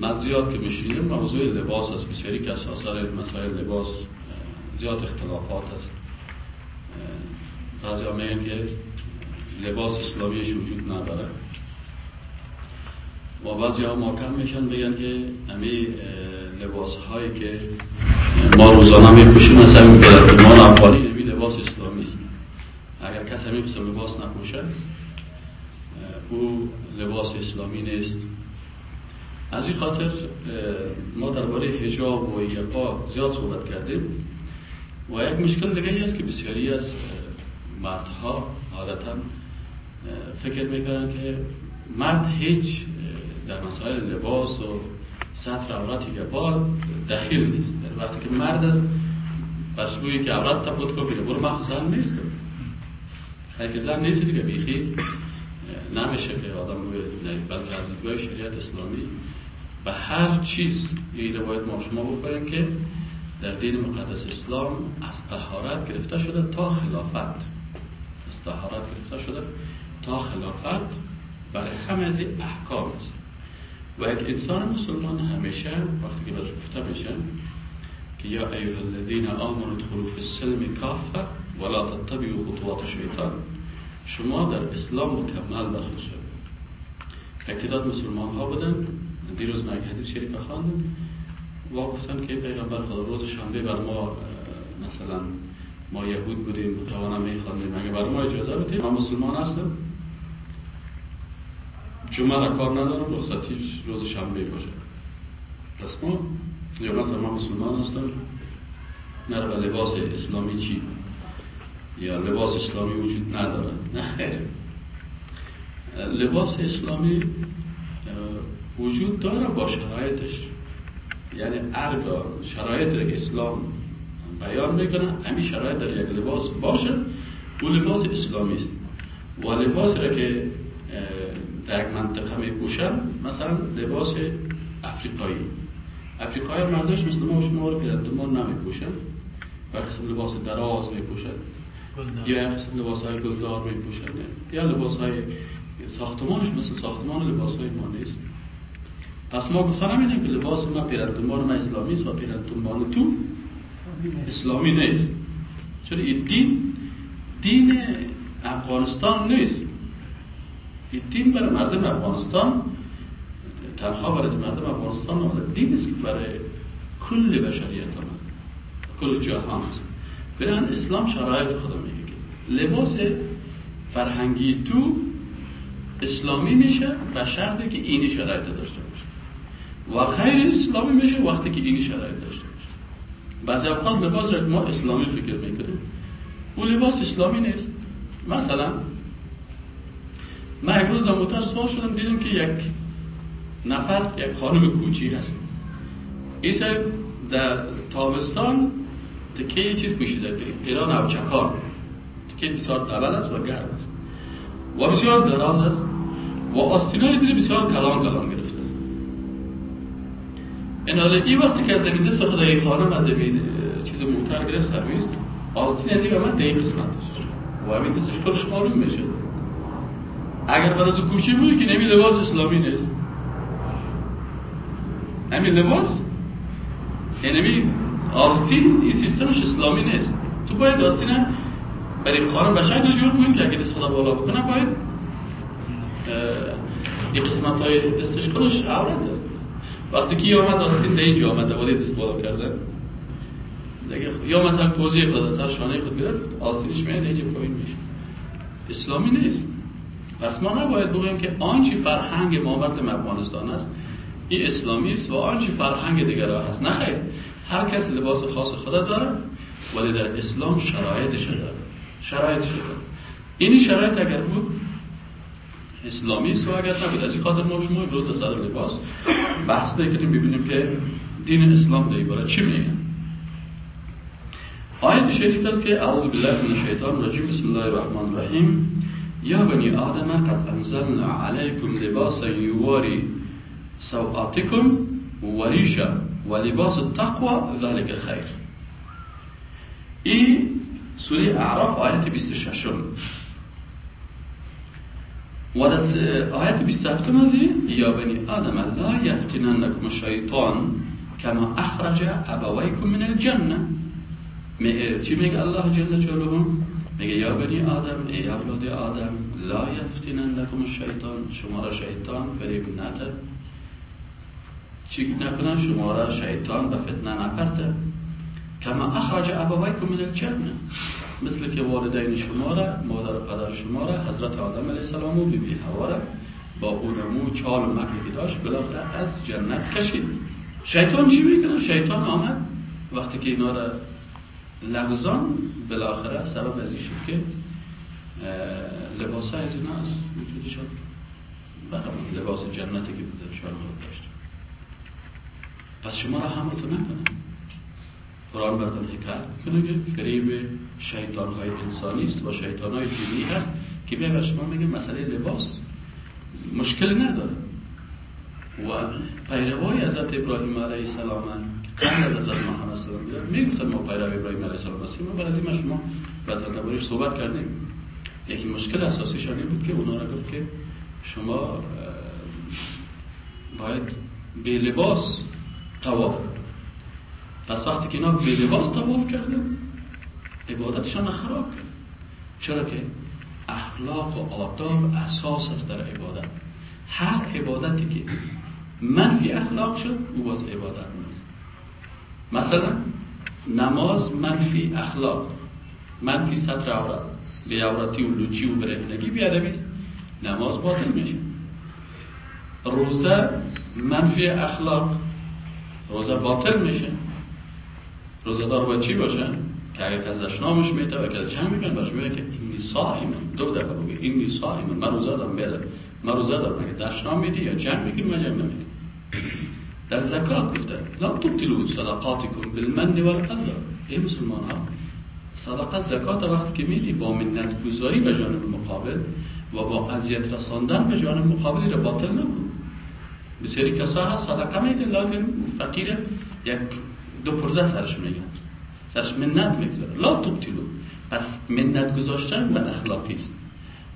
من زیاد که میشینیم موضوع لباس است. بسیاری که اساسا مسائل لباس زیاد اختلافات است. بعضی میگن که لباس اسلامیش وجود نداره. و بعضی ها محکم میشن بگن که همه لباس هایی که ما روزانه میپوشیم مثلا پدرمان افغانی همین لباس اسلامی است. اگر کس همین لباس نپوشه او لباس اسلامی نیست. از این خاطر ما درباره حجاب و یقا زیاد صحبت کردیم و یک مشکل دیگه است که بسیاری از مردها عادتا فکر می‌کنن که مرد هیچ در مسائل لباس و سطر عورتی که با دخیل نیست. در وقتی که مرد است پس بویی که عورت تا بود کنه برو زن نیستم اگه زن نیست دیگه بیخی نمیشه که آدم بگه بلکه از دیدگاه شریعت اسلامی به هر چیز این روایت ما شما بکنیم که در دین مقدس اسلام از طهارت گرفته شده تا خلافت. از طهارت گرفته شده تا خلافت برای همه از احکام است. و یک انسان مسلمان همیشه وقتی که برش گفته میشه که یا ایها الذین آمنوا ادخلوا فی السلم کافه ولا تتبعوا خطوات شیطان. شما در اسلام مکمل داخل شد مسلمان ها بودن دیروز من حدیث شریف خواندم و گفتن که پیغمبر خدا روز شنبه بر ما مثلا ما یهود بودیم متوانا میخواندیم. اگه بر ما اجازه بدیم ما مسلمان هستم. جمعه را کار ندارم رخصتیش روز شنبه باشه. پس ما یا مثلا ما مسلمان هستم به لباس اسلامی چی؟ یا لباس اسلامی وجود نداره نه. لباس اسلامی وجود داره با شرایطش. یعنی ارگا شرایط که اسلام بیان می‌کنه همین شرایط در یک لباس باشه. او لباس اسلامی است. و لباس را که در یک منطقه میپوشن مثلا لباس افریقایی. افریقایی مردش مثل ما شما رو پیرندمان نمیپوشن. و قسم لباس دراز میپوشن. یا قسم لباس های گلدار میپوشن. یا لباس های ساختمانش مثل ساختمان لباس های ما نیست. پس ما گفتن همینه که لباس ما پیرندمان ما اسلامی است و پیرندمان تو اسلامی نیست. چرا؟ این دین دین افغانستان نیست. این دین برای مردم افغانستان تنها برای مردم افغانستان آمده دین است که برای کل بشریت آمده کل جهان است. برای اسلام شرایط خدا میگه لباس فرهنگی تو اسلامی میشه و شرطی که اینی شرایط داشته و غیر اسلامی میشه وقتی که اینی شرایط داشته باشه. بعضی اوقات لباس ما اسلامی فکر می‌کنیم. او لباس اسلامی نیست. مثلا من یک روز در موتر سوار شدم دیدم که یک نفر یک خانم کوچی هست. این در تابستان تکه یه چیز پوشیده پیران اوچکان تکه بسیار دبل است و گرم است. و بسیار دراز است. و آستینای زیر بسیار کلان کلان این وقتی که از زمین دست خدای خانم از زمین چیز موتر گرفت سرویس آستین از این به من دقیق قسمت و همین دستش کلش معلوم میشه. اگر برای تو کوچه بودی که نمی لباس اسلامی نیست. همین لباس؟ یعنی آستین این سیستمش اسلامی نیست. تو باید آستین برای خانم بشر جور کنیم که اگر دست خدا بالا بکنه باید این قسمت های دستش کنش عورت وقتی که یا آمد آستین در اینجا آمد دوباره دست بالا کرده دیگه یا مثلا توضیح خود سر شانه خود گرفت آستینش میاد اینجا پایین میشه. اسلامی نیست. پس ما نباید بگوییم که آنچه فرهنگ ما مردم افغانستان است این اسلامی است و آنچه فرهنگ دیگر هست. نه خیر. هر کس لباس خاص خدا داره ولی در اسلام شرایطش داره. شرایطش داره. این شرایط اگر بود اسلامی اگر نبود. از این خاطر ما شما امروز سر لباس. بحث بکنیم ببینیم که دین اسلام در باره چی میگن آیت شریف است که اعوذ بالله من الشیطان الرجیم. بسم الله الرحمن الرحیم. یا بنی آدم قد انزلنا علیکم لباسا یواری سوآتکم وریشا و لباس التقوى ذلك خیر. این سوره اعراف آیت 26 و آیت 27 مزی یا بنی آدم لا یفتننکم الشیطان کما اخرج ابویکم من الجنة. چی میگه الله جل جلاله؟ میگه یا بنی آدم ای أولاد آدم لا یفتننکم الشیطان شما را شیطان فریب نده. چی نکنه؟ شما را شیطان به فتنه نپرده. کما اخرج ابویکم من الجنة. مثل که والدین شما را مادر و پدر شما را حضرت آدم علیه السلام و بیبی حوا را با اونمو چال و مکری که داشت بالاخره از جنت کشید. شیطان چی می‌کنه شیطان آمد. وقتی که اینا را لغزان بالاخره سبب از شد که لباس از اینا از وجودشان لباس جنتی که بوده شان داشت. پس شما را همتون نکنه. قرآن بردن حکایت می‌کنه که فریب شیطان های انسانی است و شیطان های جنی هست که بیا شما میگه مسئله لباس. مشکل نداره. و پیروای حضرت ابراهیم علیه السلام قبل از حضرت محمد صلی الله علیه می‌گفتن ما پیرو ابراهیم علیه السلام هستیم. و برای ما شما بعد صحبت کردیم. یکی مشکل اساسیش این بود که اونا را گفت که شما باید به لباس طواف پس وقتی که اینا به لباس تواف کردن عبادتشان خراب کرد. چرا که اخلاق و آداب اساس است در عبادت. هر عبادتی که منفی اخلاق شد او باز عبادت نیست. مثلا نماز منفی اخلاق منفی سطر عورت به عورتی و لوچی و برهنگی بیادبی نماز باطل میشه. روزه منفی اخلاق روزه باطل میشه. روزدار باید چی باشن که اگر کس دشنامش میده و که چند می‌کنه باشه میگه که اینی صائم دو دفعه بگه اینی صائم من. روزه دارم بله. من روزه دارم. دشنام میدی یا جمع می‌کنی من جمع نمیدی در زکات گفته لا تبتلو صدقاتکم بالمن والقضا ای مسلمان ها صدقات زکات وقتی که میدی با منت گذاری به جانب مقابل و با اذیت رساندن به جانب مقابلی را باطل نکن. بسیاری کسا هست صدقه میده لیکن فقیر یک دو پرزه سرش میگن سرش منت می‌گذاره. لا تبتلو. پس منت گذاشتن بد اخلاقی است.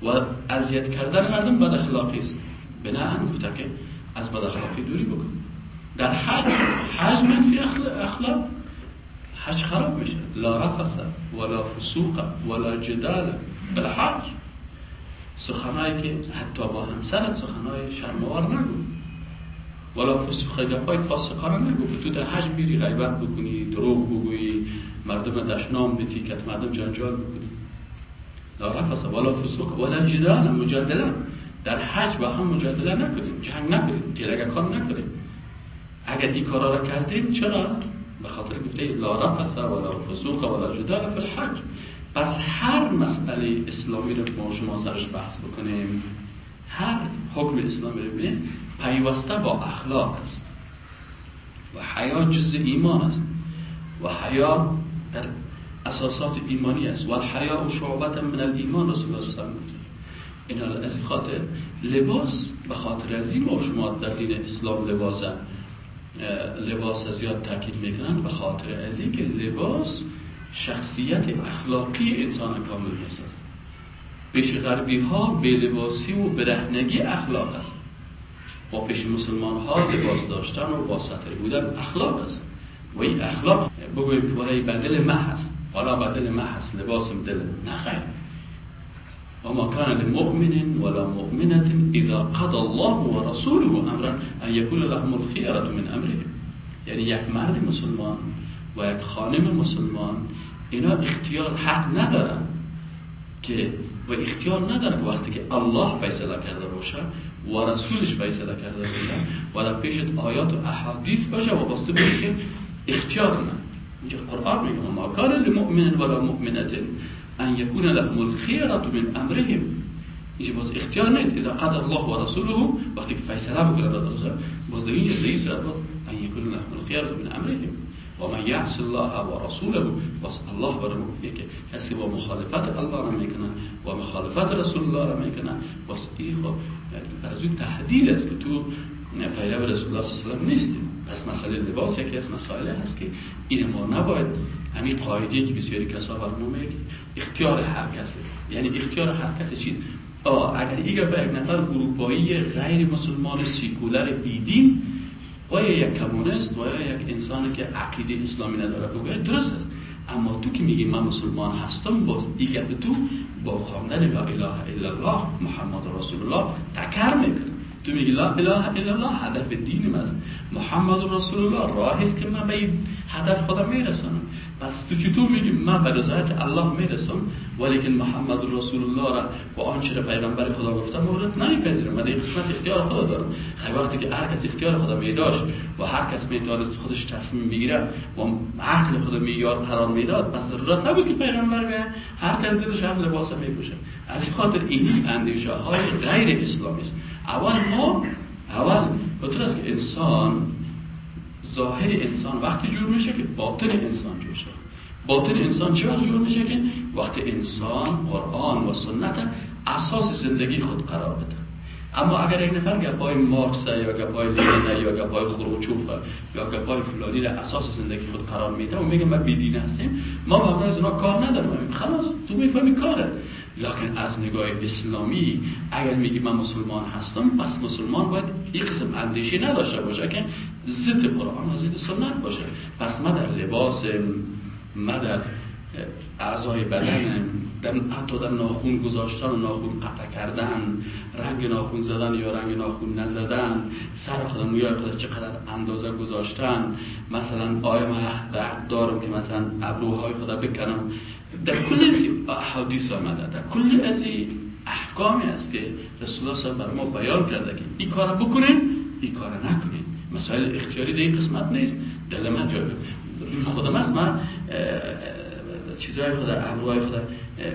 و اذیت کردن مردم بد اخلاقی است. بنا گفته که از بد اخلاقی دوری بکن. در حج حج منفی اخلاق. حج خراب میشه. لا رفث ولا فسوق ولا جدال بالحج سخنایی که حتی با همسرت سخنای شرموار نگو. ولا فسوق های فاسقانه نگو. تو در حج میری غیبت بکنی دروغ بگویی مردم دشنام بدی که مردم جنجال بکنی. لا رفث ولا فسوق ولا جدال مجادله. در حج با هم مجادله نکنیم. جنگ نکنیم. کار نکنیم. اگر این کارا را کردیم چرا؟ به خاطر گفته لا رفث ولا فسوق ولا جدال فی الحج. پس هر مسئله اسلامی رو ما شما سرش بحث بکنیم. هر حکم اسلامی رو ببینیم پیوسته با اخلاق است. و حیا جز ایمان است. و حیا در اساسات ایمانی است. و الحیا و شعبت من الایمان رسول الله صلی این از خاطر لباس به خاطر از این شما در دین اسلام لباس لباس زیاد تاکید می‌کنن به خاطر از این که لباس شخصیت اخلاقی انسان کامل می‌سازه پیش غربی ها به لباسی و برهنگی اخلاق است. با پیش مسلمان ها لباس داشتن و با سطر بودن اخلاق است. و این اخلاق بگویم که برای بدل مه هست حالا بدل مه هست لباسم دل نه خیر. و ما کان لمؤمن ولا مؤمنة اذا قضى الله ورسوله امرا ان يكون لهم الخيرة من امره. یعنی یک مرد مسلمان و یک خانم مسلمان اینا اختیار حق ندارن که و اختیار ندارن وقتی که الله فیصله کرده باشه و رسولش فیصله کرده باشه و در پیشت آیات و احادیث باشه و باسته باشه اختیار نه اینجا قرآن میگه ما کان لمؤمن ولا مؤمنة ان یکون لهم الخیرت من امرهم. اینجا باز اختیار نیست. اذا قضى الله و رسوله وقتی که فیصله بکنه باز اینجا در این صورت باز ان یکون لهم الخیرت من امرهم. و من یعص الله و رسوله واس الله برمو که کسی با مخالفت الله را می‌کنه و مخالفت رسول الله را می‌کنه واس این خب از اون تحدیل است که تو پیرو رسول الله صلی الله علیه و نیستیم پس مسئله لباس یکی از مسائل هست که این ما نباید همین قاعده که بسیاری کسا برمو اختیار هر کسی یعنی اختیار هر کسی چیز آه اگر یک نفر اروپایی غیر مسلمان سیکولر بیدین و یا یک کمونست و یک انسانی که عقیده اسلامی نداره. بگه درست است. اما تو که میگی من مسلمان هستم باز دیگه تو با خواندن لا اله الا الله محمد رسول الله تکر می‌کنه تو میگی لا اله الا الله هدف دینم است. محمد رسول الله راهی است که من به هدف خودم میرسانم. پس تو چطور میگی من به رضایت الله می‌رسم ولیکن محمد رسول الله را و آنچه را پیغمبر خدا گفته مورد نمیپذیرم. من قسمت اختیار خدا دارم. خیلی وقتی که هر کس اختیار خدا میداشت و هر کس می‌تونست خودش تصمیم بگیره و عقل خدا میار قرار می‌داد پس ضرورت نبود که پیغمبر بیاد هر کس دلش هم لباس میپوشه از خاطر اینی اندیشه های غیر اسلامی است. اول ما اول به است که انسان ظاهر انسان وقتی جور میشه که باطن انسان جور شد باطن انسان چه وقت جور میشه که وقتی انسان قرآن و سنت اساس زندگی خود قرار بده. اما اگر یک نفر گپای مارکس یا گپای لینن یا گپای خروچوف یا گپای فلانی را اساس زندگی خود قرار میده و میگه ما بیدین هستیم ما به از اونا کار نداریم. خلاص تو می‌فهمی کاره. لکن از نگاه اسلامی اگر میگی من مسلمان هستم پس مسلمان باید یک قسم اندیشه نداشته باشه که ضد قرآن و ضد سنت باشه. پس ما در لباس ما در اعضای بدن در حتی در ناخون گذاشتن و ناخون قطع کردن رنگ ناخون زدن یا رنگ ناخون نزدن سر خودم موی خودم چقدر اندازه گذاشتن. مثلا آیا من دارم که مثلا ابروهای خودم بکنم. در کل از احادیث آمده در کل از احکامی است که رسول الله صلی بر ما بیان کرده که این کار بکنین این کار نکنین. مسائل اختیاری در این قسمت نیست. دل من روی خودم است من چیزهای خود ابروهای خود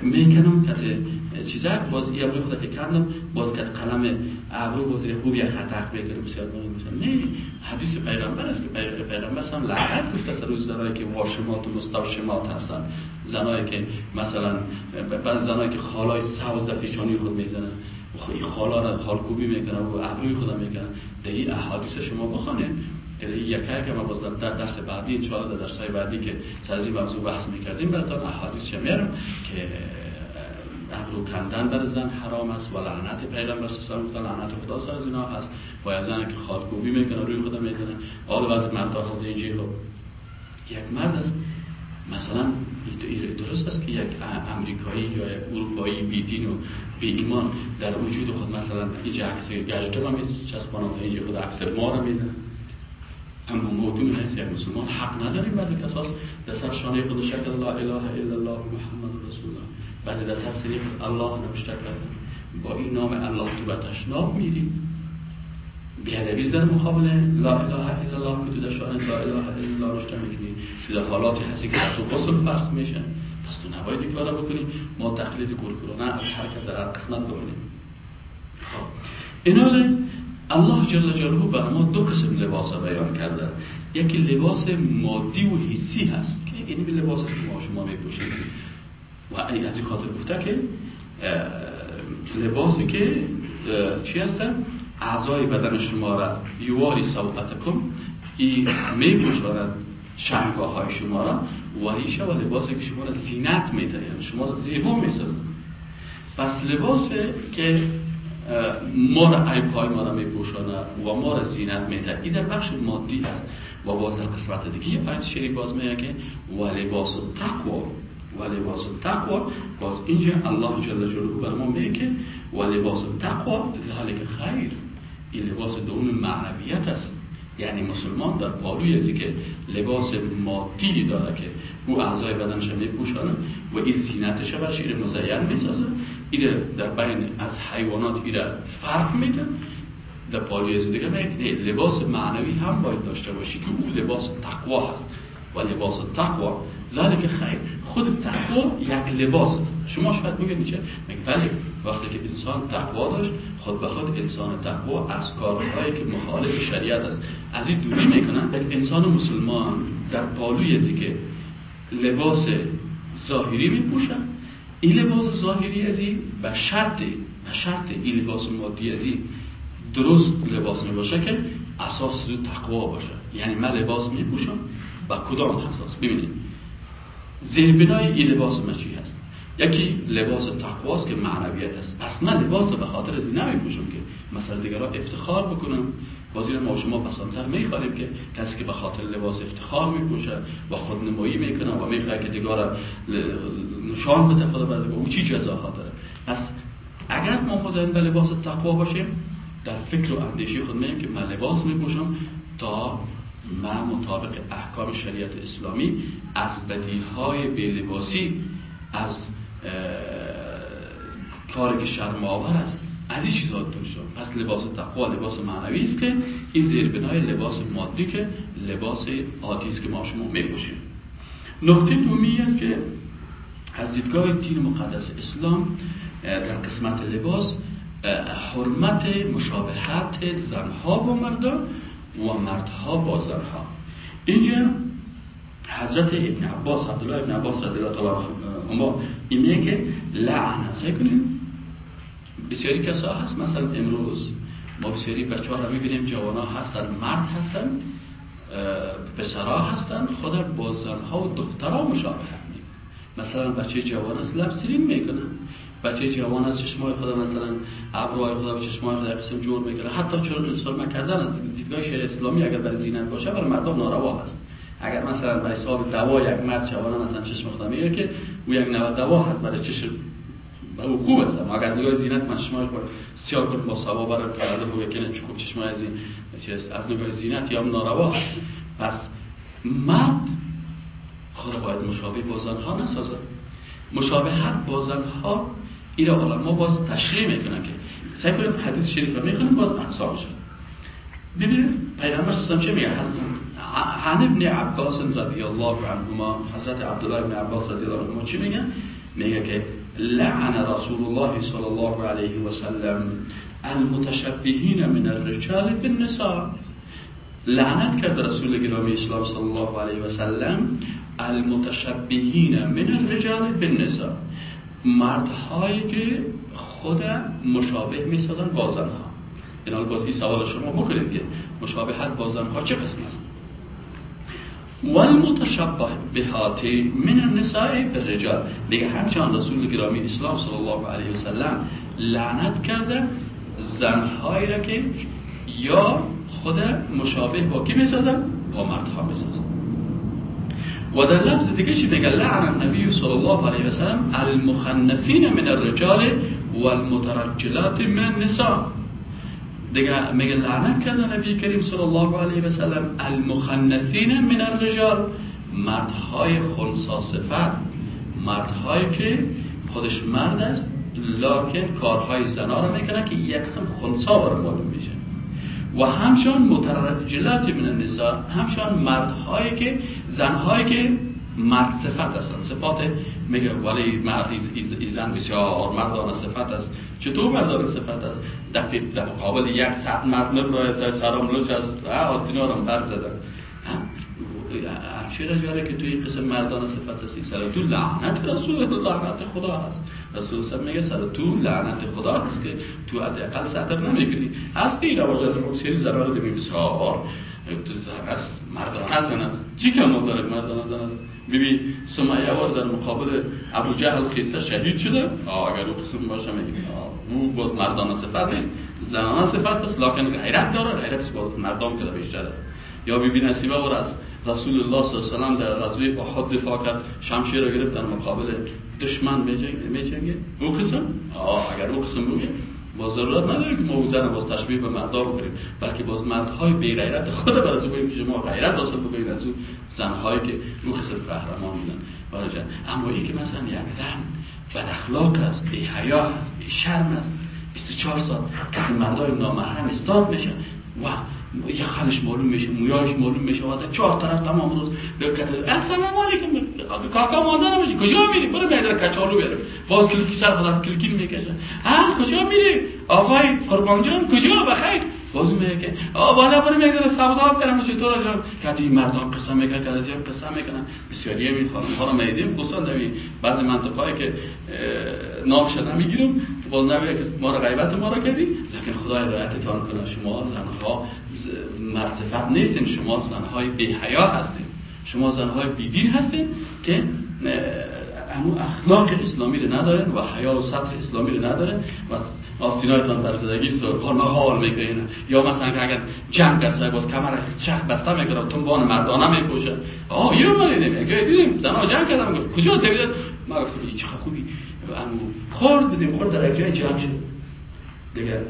می‌کنم که چیزا باز ای ابروی خود که کردم باز که قلم ابرو باز خوب یک خطق بگیره بسیار مهم نه حدیث پیغمبر است که پیغمبر هم لعنت گفته است. روز زنایی که واشمات و مستوشمات هستن. زنایی که مثلا بعض زنایی که خالای سوز پیشانی خود می‌زنن. و این خالا را خالکوبی می‌کنن و ابروی خود می‌کنن. در این احادیث شما بخونید یکی که ما باز در درس بعدی انشاءالله در درس های بعدی که سر این موضوع بحث می‌کردیم براتون احادیث شمیرم که ابرو کندن بر زن حرام است و لعنت پیغمبر صلی الله علیه و لعنت خدا سر از اینا هست. باید زن که خادکوبی می‌کنه روی خدا می‌زنه. حال بعضی مردا هست اینجی رو یک مرد است. مثلا درست است که یک امریکایی یا یک اروپایی بی دین و بی ایمان در وجود خود مثلا اینجا عکس گشتم هم چسبانم اینجا خود عکس ما رو می‌زنه. اما موضوع هست یک مسلمان حق نداریم بعضی کساس در سر شانه خود شکل لا اله الا الله محمد رسول الله. بعضی در سر سریع الله نوشته کردن با این نام الله تو به تشناب میریم بیادبیز در مقابل لا اله الا الله که تو در شانه لا اله الا الله رشته می‌کنی تو در حالاتی هستی که تو غسل فرض میشن. پس تو نباید این بکنی. ما تقلید کورکورانه از حرکت در قسمت بکنیم خب. الله جل جلاله بر ما دو قسم لباس بیان کرده. یکی لباس مادی و حسی هست. که این به لباس که ما شما میپوشید. و از این خاطر گفته که لباسی که چی هستن؟ اعضای بدن شما را یواری کن این میپوشاند شهنگاه های شما را وریشه و لباسی که شما را زینت میده یعنی شما را زیبا می‌سازد. پس لباسی که ما را عیب ما را می و ما را زینت میده این در بخش مادی است و باز در قسمت دیگه. آیت شریف باز میگه که و لباس تقوا و لباس تقوا باز اینجا الله جل جلاله بر ما میگه و لباس تقوا ذلك خیر. این لباس دوم معنویت است. یعنی مسلمان در پالوی ازی که لباس مادی داره که او اعضای بدنش میپوشانه و این زینتش برش این مزین می‌سازه. این در بین از حیوانات این فرق میده در پالوی ازی دیگه لباس معنوی هم باید داشته باشی که او لباس تقوا هست. و لباس تقوا ذلك خیر. خود تقوا یک لباس است. شما شاید بگید میشه بله وقتی که انسان تقوا داشت خود به خود انسان تقوا از کارهایی که مخالف شریعت است. از این دوری می‌کنن انسان مسلمان در پالوی ازی که لباس ظاهری می پوشن این لباس ظاهری ازی به شرط به شرط این لباس مادی ازی درست لباس می باشه که اساس تقوا باشه یعنی من لباس می پوشم و کدام اساس؟ ببینید. زیربنای این لباس ما چی هست یکی لباس تقواست که معنویت است. من لباس به خاطر از پوشم که مثلا دیگران افتخار بکنم بازی ما شما پسندتر می‌خوانیم که کسی که به خاطر لباس افتخار میپوشه و خودنمایی می‌کنه و می‌خواد که دیگار نشان بده خدا بده او چی جزاها داره. پس اگر ما مزین به لباس تقوا باشیم در فکر و اندیشه خود میگیم که من لباس میپوشم تا من مطابق احکام شریعت اسلامی از بدیهای به لباسی از کاری که شرم آور است از این چیزا دور شد پس لباس تقوا لباس معنوی است که این زیر بنای لباس مادی که لباس عادی است که ما شما میپوشیم. نکته دومی است که از دیدگاه دین مقدس اسلام در قسمت لباس حرمت مشابهت زنها با مردان مردها با زنها اینجا حضرت ابن عباس عبدالله ابن عباس رضی الله تعالی عنه این میگه لعنه سعی کنیم بسیاری کسا هست مثلا امروز ما بسیاری بچه ها رو می‌بینیم جوان ها هستن مرد هستن پسرها هستن خود با زنها و دخترها مشابهت مثلا بچه جوان است لب سرین می‌کنه بچه جوان از چشمای خدا مثلا ابروهای خدا به چشمای خدا قسم جور می‌کنه. حتی چون سرمه کردن از دیدگاه شریع اسلامی اگر برای زینت باشه برای مردم ناروا هست. اگر مثلا به حساب دوا یک مرد جوان مثلا چشم میگه که او یک نوع دوا هست برای چشم او خوب است. اما اگر نگاه زینت من چشمای خود سیاه کن با سوا برای کرده بگه که چون چشمای از این از نگاه زینت یا ناروا هست. پس مرد خدا باید مشابه با زنها نسازد. مشابهت با زنها این علما باز تشریح می‌کنن که سعی کنیم حدیث شریف رو می‌خونیم باز اقسامش ببین پیغمبر سلام چه میگه؟ عن ابن عباس رضی الله عنهما حضرت عبدالله ابن عباس رضی الله عنهما چی میگه؟ میگه که لعن رسول الله صلی الله علیه و سلم المتشبهین من الرجال بالنساء. لعنت کرد رسول گرامی اسلام صلی الله علیه و سلم المتشبهین من الرجال بالنساء. مردهایی که خود مشابه می‌سازن با زنها. این باز این سوال شما بکنید که مشابهت با زنها چه قسم است؟ والمتشبه بهات من النساء بالرجال دیگه همچنان رسول گرامی اسلام صلی الله علیه وسلم لعنت کرده زنهایی را که یا خود مشابه با کی می‌سازن با مردها می‌سازن و در لفظ دیگه چی میگه؟ لعن النبی صلی الله علیه وسلم المخنفین من الرجال والمترجلات من النساء. دیگه میگه لعنت کرده نبی کریم صلی الله علیه و سلم. المخنثین من الرجال. مردهای خونسا صفت مردهایی که خودش مرد است لکن کارهای زنا رو می‌کنه که یک قسم خونسا برای معلوم میشه. و همچنان مترجلات من النساء. همچنان مردهایی که زنهایی که مرد صفت هستند صفات میگه ولی مرد ایزن بسیار مردان صفت است. چطور مردان صفت است؟ در قابل یک ساعت مرد مبرای سر سرام لوچ است. آستینا رو بر زدن. همچه رجاله که توی قسم مردان صفت هستی سر تو لعنت رسول لعنت خدا هست. رسول سر میگه سر تو لعنت خدا هست که تو اقل سطر نمی‌کنی از این رواجات مکسیری زرار دمی بسیار. تو زن است مردان است چی که ما داره مردان زن ببین سمیه در مقابل ابو جهل خیسته شهید شده. آه اگر او قسم باشه میگه. او باز مردان صفت نیست. زنان صفت است لکن غیرت داره. غیرت باز مردم که بیشتر است. یا ببین نصیبه ور از رسول الله صلی الله علیه و در غزوه احد دفاع کرد. شمشیر رو گرفت در مقابل دشمن میجنگه. او قسم؟ آه اگر او قسم بگه. با ضرورت نداره که ما زن باز تشبیه به مردا بکنیم بلکه باز مردهای بی غیرت خود بر از که شما غیرت حاصل بکنید از اون زنهایی که رو قسم قهرمان بودن اما این که مثلا یک زن بد اخلاق است بی حیا است بی شرم است 24 سال که مردای نامحرم استاد میشن و خلش معلوم میشه مویاش معلوم میشه. و چهار طرف تمام روز دقت السلام علیکم. کاکا مادر نمیشه کجا میری؟ برو میدر کچالو بریم باز کلکی سر خود از می‌کشه. ها کجا میری؟ آقای قربان جان کجا؟ بخیر. باز میگه که آ بالا بریم یک ذره سودا کردم چطور جان؟ این مردان قصه می‌کنن که از قصه می‌کنن. بسیاری می خانم ها رو میدیم. خصوصا در بعضی منطقه‌ای که نامش نمی‌گیرم که باز نمیگه که ما رو غیبت ما رو کردی. لیکن خدای رعایتتان کنه. شما زنها مرد صفت نیستین شما زنهای بی حیا شما زنهای بیدین هستین که امو اخلاق اسلامی رو ندارن و حیا و سطر اسلامی رو ندارن و آستینایتان بر زدگی سرخان محال می‌کنه یا مثلا که اگر جنگ کرده باز کمر چخ بسته می‌کنه تنبان مردانه میپوشه آه یه ما دیدیم که دیدیم زنها جنگ کردن. کجا دیدید؟ ما گفتم این چه خوبی. امو خورد بدیم خورد در جای جنگ شد. دیگه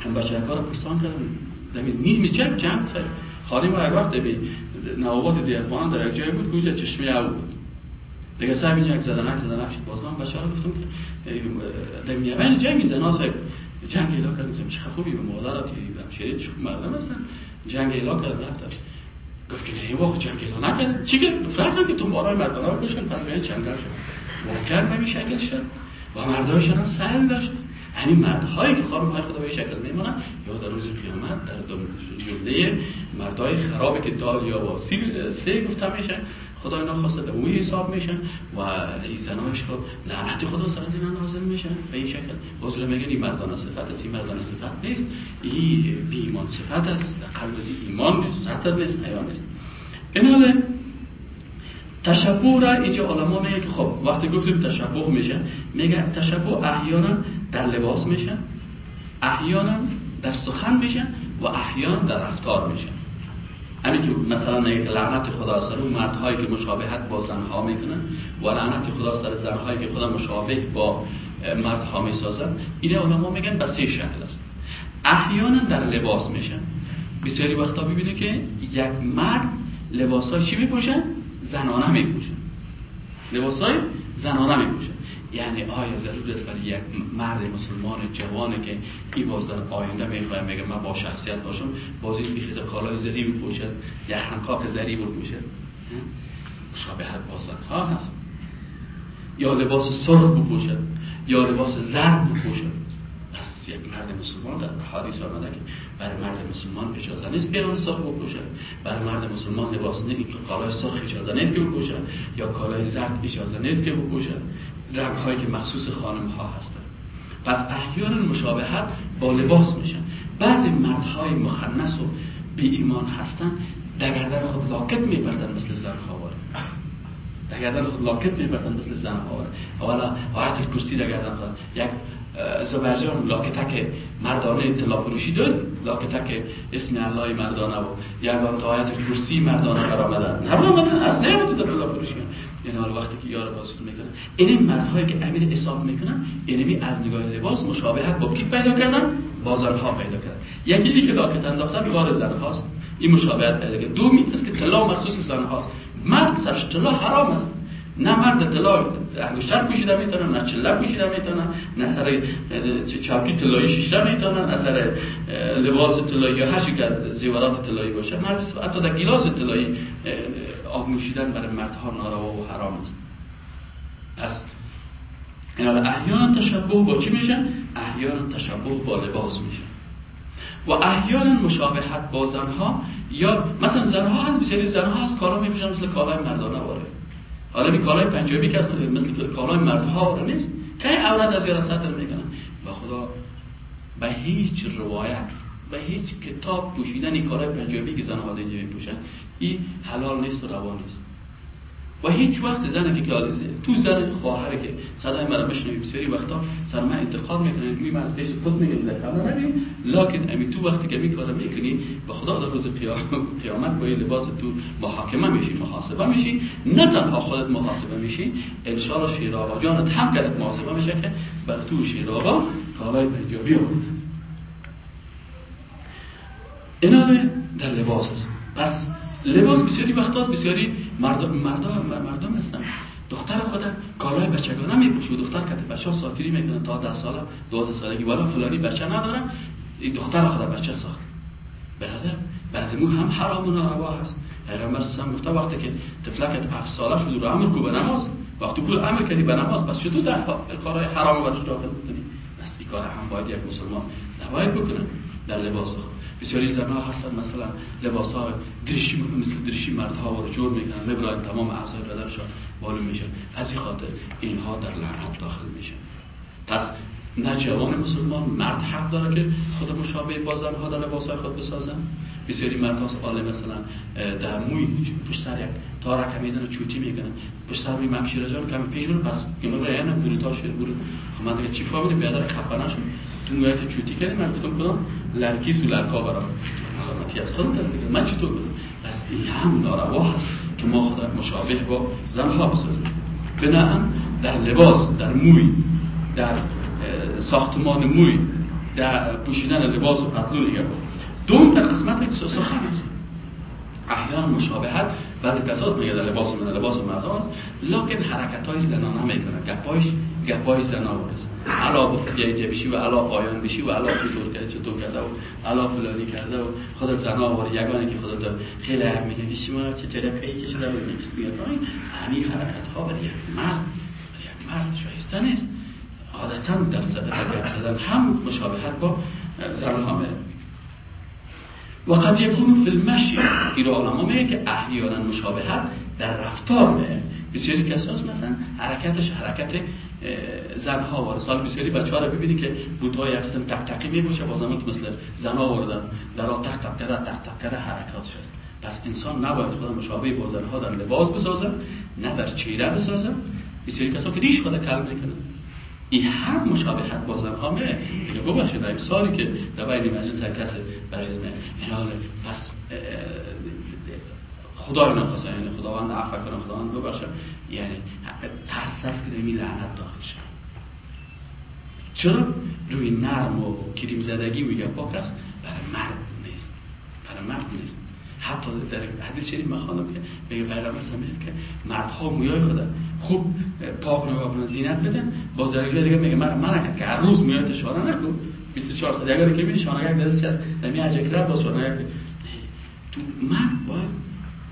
هم بچه کار پرسان کردن. دمید می می جنگ جنگ سر. خالی ما یک وقت به نوابات دیرمان در یک جای بود کجا چشمه او بود. دیگه صاحب اینجا یک زدنک زدنک شد باز من بچه ها گفتم که در یمن جنگ زنا صاحب جنگ اعلان کرد گفتم چه خوبی به مادرات شرید شو مردم هستن. جنگ اعلان کرد رفت گفت که نه وقت جنگ اعلان نکرد. چی گفت فرض که تو بارای مردان ها بشن پس بیان چنگ شد واقعا به این شکل شد و مردایشان هم سهل داشت همین مردهایی که خانم های خدا به شکل میمونن یا در روز قیامت در جمله مردای خرابه که دال یا و سه گفته میشه خدای نخواسته به اوی حساب میشن و این زنایش رو لعنت خدا سر از اینا نازل میشن به این شکل. بازور میگن این مردان صفت است این مردان صفت نیست. این بی ایمان صفت است. قلب از ایمان نیست سطر نیست حیان نیست. ایناله تشبه را اینجا علما میگه که خب وقتی گفتیم تشبه میشه میگه تشبه احیانا در لباس میشن احیانا در سخن میشن و احیانا در رفتار میشن همین که مثلا میگه لعنت خدا سر اون مردهایی که مشابهت با زنها می‌کنن و لعنت خدا سر زنهایی که خدا مشابه با مردها می‌سازن اینه علما میگن به سه شکل است. احیانا در لباس میشن بسیاری وقتا ببینه که یک مرد لباس چی میپوشن؟ زنانه میپوشن لباس های زنانه میپوشن یعنی آیا ضرور است برای یک مرد مسلمان جوانه که این باز در آینده می‌خواه میگه من با شخصیت باشم باز این بیخیز کالای زری بپوشد یا حنقاق زری بپوشد مشابهت با زنها هست. یا لباس سرخ بپوشد یا لباس زرد بپوشد پس یک مرد مسلمان در حدیث آمده که برای مرد مسلمان اجازه نیست بیرون سرخ بپوشد برای مرد مسلمان لباس نه کالای سرخ اجازه نیست که بپوشد یا کالای زرد اجازه نیست که بپوشد رنگ هایی که مخصوص خانم ها هستن. پس احیانا مشابهت با لباس میشن بعضی مردهای مخنس و بی ایمان هستن در گردن خود لاکت میبردن مثل زن واره در خود لاکت میبردن مثل زن واره اولا آیت کرسی در گردن یک زبرجان لاکتک مردانه اطلاع فروشی داد. لاکتک اسم الله مردانه و یک آیت کرسی مردانه برآمدن نبرآمدن از نعمت در اطلاع فروشی. یعنی حال وقتی که یار بازی می‌کنن این مردهایی که امیر حساب می‌کنن اینمی از نگاه لباس مشابهت با کی پیدا کردن؟ با زنها پیدا کردن. یکی که لاکت انداختن کار زن هاست این مشابهت پیدا کردن دومی است که طلا مخصوص زن هاست مرد سرش طلا حرام است. نه مرد طلا انگشتر پوشیده می‌تونه نه چله پوشیده می‌تونه نه سر چاپی طلایی شیشه می‌تونه نه سر لباس طلایی یا هر که زیورات طلایی باشه. مرد حتی در گیلاس طلایی آب نوشیدن برای مردها ناروا و حرام است. پس این احیانا تشبه با چی میشن؟ احیانا تشبه با لباس میشن و احیانا مشابهت با زنها یا مثلا زنها هست بسیاری زنها هست کالا میپوشن مثل کالای مردانه واره حالا می کالای پنجابی که مثل کالای مردها نیست. که عورت از یارا سطر می‌کنن. و خدا به هیچ روایت به هیچ کتاب پوشیدن کارهای پنجابی که زنها اینجا میپوشن این حلال نیست و روا نیست. و هیچ وقت زن که تو زن خواهر که صدای مرا بشنوی بسیاری وقتا سر من انتقاد می‌کنه. می از پیش خود میگم در نبین لکن امی تو وقتی که کار می‌کنی. به خدا در روز قیامت با این لباس تو محاکمه میشی محاسبه میشی. نه تنها خودت محاسبه میشی انشاءالله شیرابا جانت هم کردت محاسبه میشه که بر تو شیرابا کالای پنجابی آورد. اینا در لباس هست پس لباس بسیاری وقتا بسیاری مردم مردم مردم هستن. دختر خود کالای بچگانه میپوشه دختر که بچه ها ساتیری می‌کنه تا 10 ساله 12 سالگی. والا فلانی بچه نداره. این دختر خود بچه ساخت. برادر برای هم حرام و ناروا هست. پیغمبر هم گفته وقتی که طفلکت 7 ساله شد رو امر کو به نماز. وقتی پول امر کردی به نماز پس چطور در کارهای حرام و داخل بکنی پس این کار هم باید یک مسلمان نباید بکنه. در لباس خود بسیاری زنها هستن مثلا لباس ها دریشی مثل دریشی مردها رو جور می‌کنن می‌برن تمام اعضای بدنشان معلوم میشه. از این خاطر اینها در لعنت داخل میشن. پس نه جوان مسلمان مرد حق داره که خود مشابه با زنها در لباس های خود بسازن. بسیاری مرد ها سوال مثلا در موی پشت سر یک تارک می‌زنه چوتی می‌کنه پشت سر روی ممشیر جان کمی پیجون پس که ما یعنی گروه تا شیر گروه خب من دیگه چی فهمیدم؟ بیادر خفنه شد تو مویت چوتی من گفتم کدام؟ لرکی سو لرکا برام سلامتی از خود تصدیق من چطور بدم پس این هم ناروا هست که ما خود مشابه با زنها بسازیم. بنابراین در لباس در موی در ساختمان موی در پوشیدن لباس و پتلون یا دوم در قسمت سخن است احیان مشابهت. بعضی کسات میگه در لباس من لباس مردان لکن حرکت های زنانه می‌کنه گپایش گپای زنانه است علا جای بشی و علا پایان بشی و علا چطور کرده چطور کرده و علا فلانی کرده و خود زنا و یگانی که خودت خیلی هم میگه شما چطور پی کشیده و نیست میگه همین حرکت ها برای یک مرد برای یک مرد شایسته نیست. عادتا در زدن هم مشابهت با زن همه. و قد یکون فی المشی. این علما میگه که احیانا مشابهت در رفتار میه بسیاری کساس مثلا حرکتش حرکت زنها و سال بسیاری بچه ها رو ببینی که های یک قسم تق تقی می باشه بازم مثل زن آوردن در آن تق تق تق تق حرکاتش هست. پس انسان نباید خود مشابه با زنها در لباس بسازه نه در چهره بسازه بسیاری کسا که ریش خود کلم می‌کنه این هم مشابهت با زنها میره میگه ببخشید این سالی که در بین مجلس هر کسی برای این پس خدای نخواسته یعنی خداوند عفو کنه خداوند ببخشه. یعنی ترس است که نمی لعنت داخل شه. چرا؟ روی نرم و کریم زدگی و پاک است. برای مرد نیست. برای مرد نیست. حتی در حدیث شریف من خواندم که میگه پیغمبر میگه که مردها مویای خود خوب پاک نگاه زینت بدن. با درجه دیگه میگه من من که هر روز مویات شانه نکن. 24 ساعت. اگر که ببینی شانه یک دستی از نمی اجکره با شانه. تو مرد باید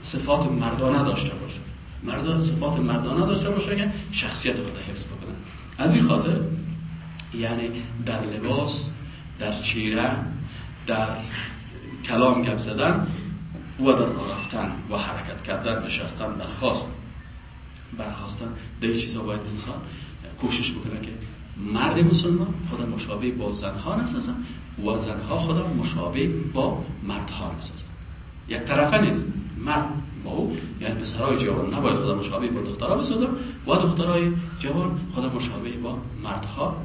صفات مردانه داشته باشه. مرد صفات مردانه داشته باشه که شخصیت خود حفظ بکنه از این خاطر یعنی در لباس در چهره در کلام گپ زدن و در رفتن و حرکت کردن نشستن برخواست برخواستن. در چیزا باید انسان کوشش بکنه که مرد مسلمان خدا مشابه با زنها نسازن و زنها خدا مشابه با مردها نسازن یک طرفه نیست. مرد با او یعنی پسرهای جوان نباید خدا مشابه با دخترها بسازن و دخترهای جوان خدا مشابه با مردها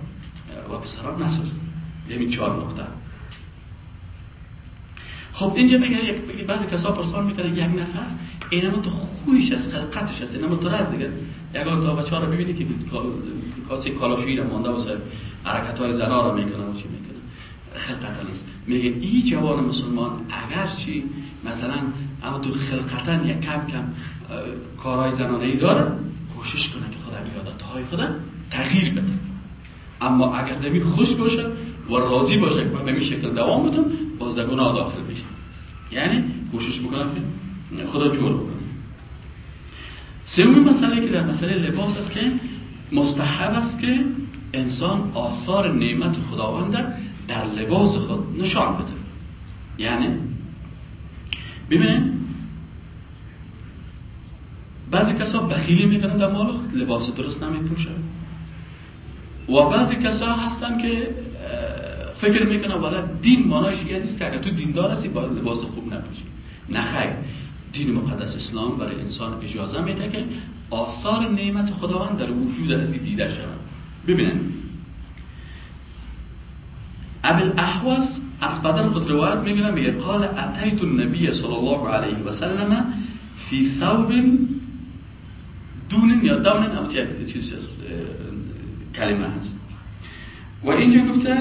و پسرها نسازن یعنی چهار نقطه. خب اینجا یک بعضی کسا پرسان می‌کنه یک نفر اینم تو خویش از خلقتش است اینم تو راز دیگه. یگان تا بچه ها رو ببینی که کاسه کالاشویی رو مانده و حرکت های زنا رو می‌کنه و چی می‌کنه خلقت نیست. میگه این جوان مسلمان اگر چی مثلا اما تو خلقتا یک کم کم کارهای زنانه ای داره کوشش کنه که خدا عادت های خدا تغییر بده. اما اگر دمی خوش باشه و راضی باشه که به این شکل دوام بدم باز در گناه داخل بشه. یعنی کوشش بکنم که خدا جور بکنه. سومی مسئله که در مسئله لباس است که مستحب است که انسان آثار نعمت خداوند در لباس خود نشان بده. یعنی ببینید بعضی کسا بخیلی می‌کنن در مال لباس درست نمیپوشن. و بعضی کسا هستن که فکر می‌کنن والا دین مانایش یه نیست که اگر تو دیندار هستی باید لباس خوب نپوشی. نه خیر. دین مقدس اسلام برای انسان اجازه میده که آثار نعمت خداوند در وجود از دیده شود. ببینن ابل احواس از بدن خود روایت می‌گیرم میگه قال اتیت النبی صلی الله علیه و سلم فی ثوب دون یا دون او چیز کلمه هست. و اینجا گفته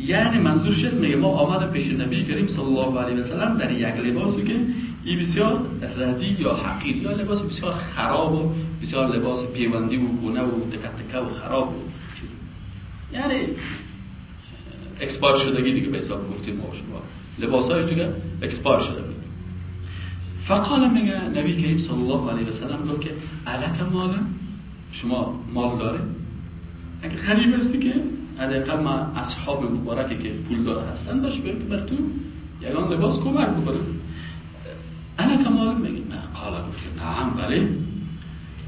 یعنی منظورش است میگه ما آمد پیش نبی کریم صلی الله علیه و سلم در یک لباسی که این بسیار ردی یا حقیر یا لباس بسیار خراب و بسیار لباس پیوندی و گونه و تکتکه و خراب و یعنی اکسپار شدگی دیگه به حساب گفتیم ما شما. لباس های دیگه اکسپار شده بود. فقال میگه نبی کریم صلی الله علیه و سلم گفت که علک مال شما مال داره؟ اگه غریب هستی که حداقل ما اصحاب مبارکی که پول داره هستن باش بر تو یگان لباس کمک بکنه انا کمال میگه قال گفت نعم بله.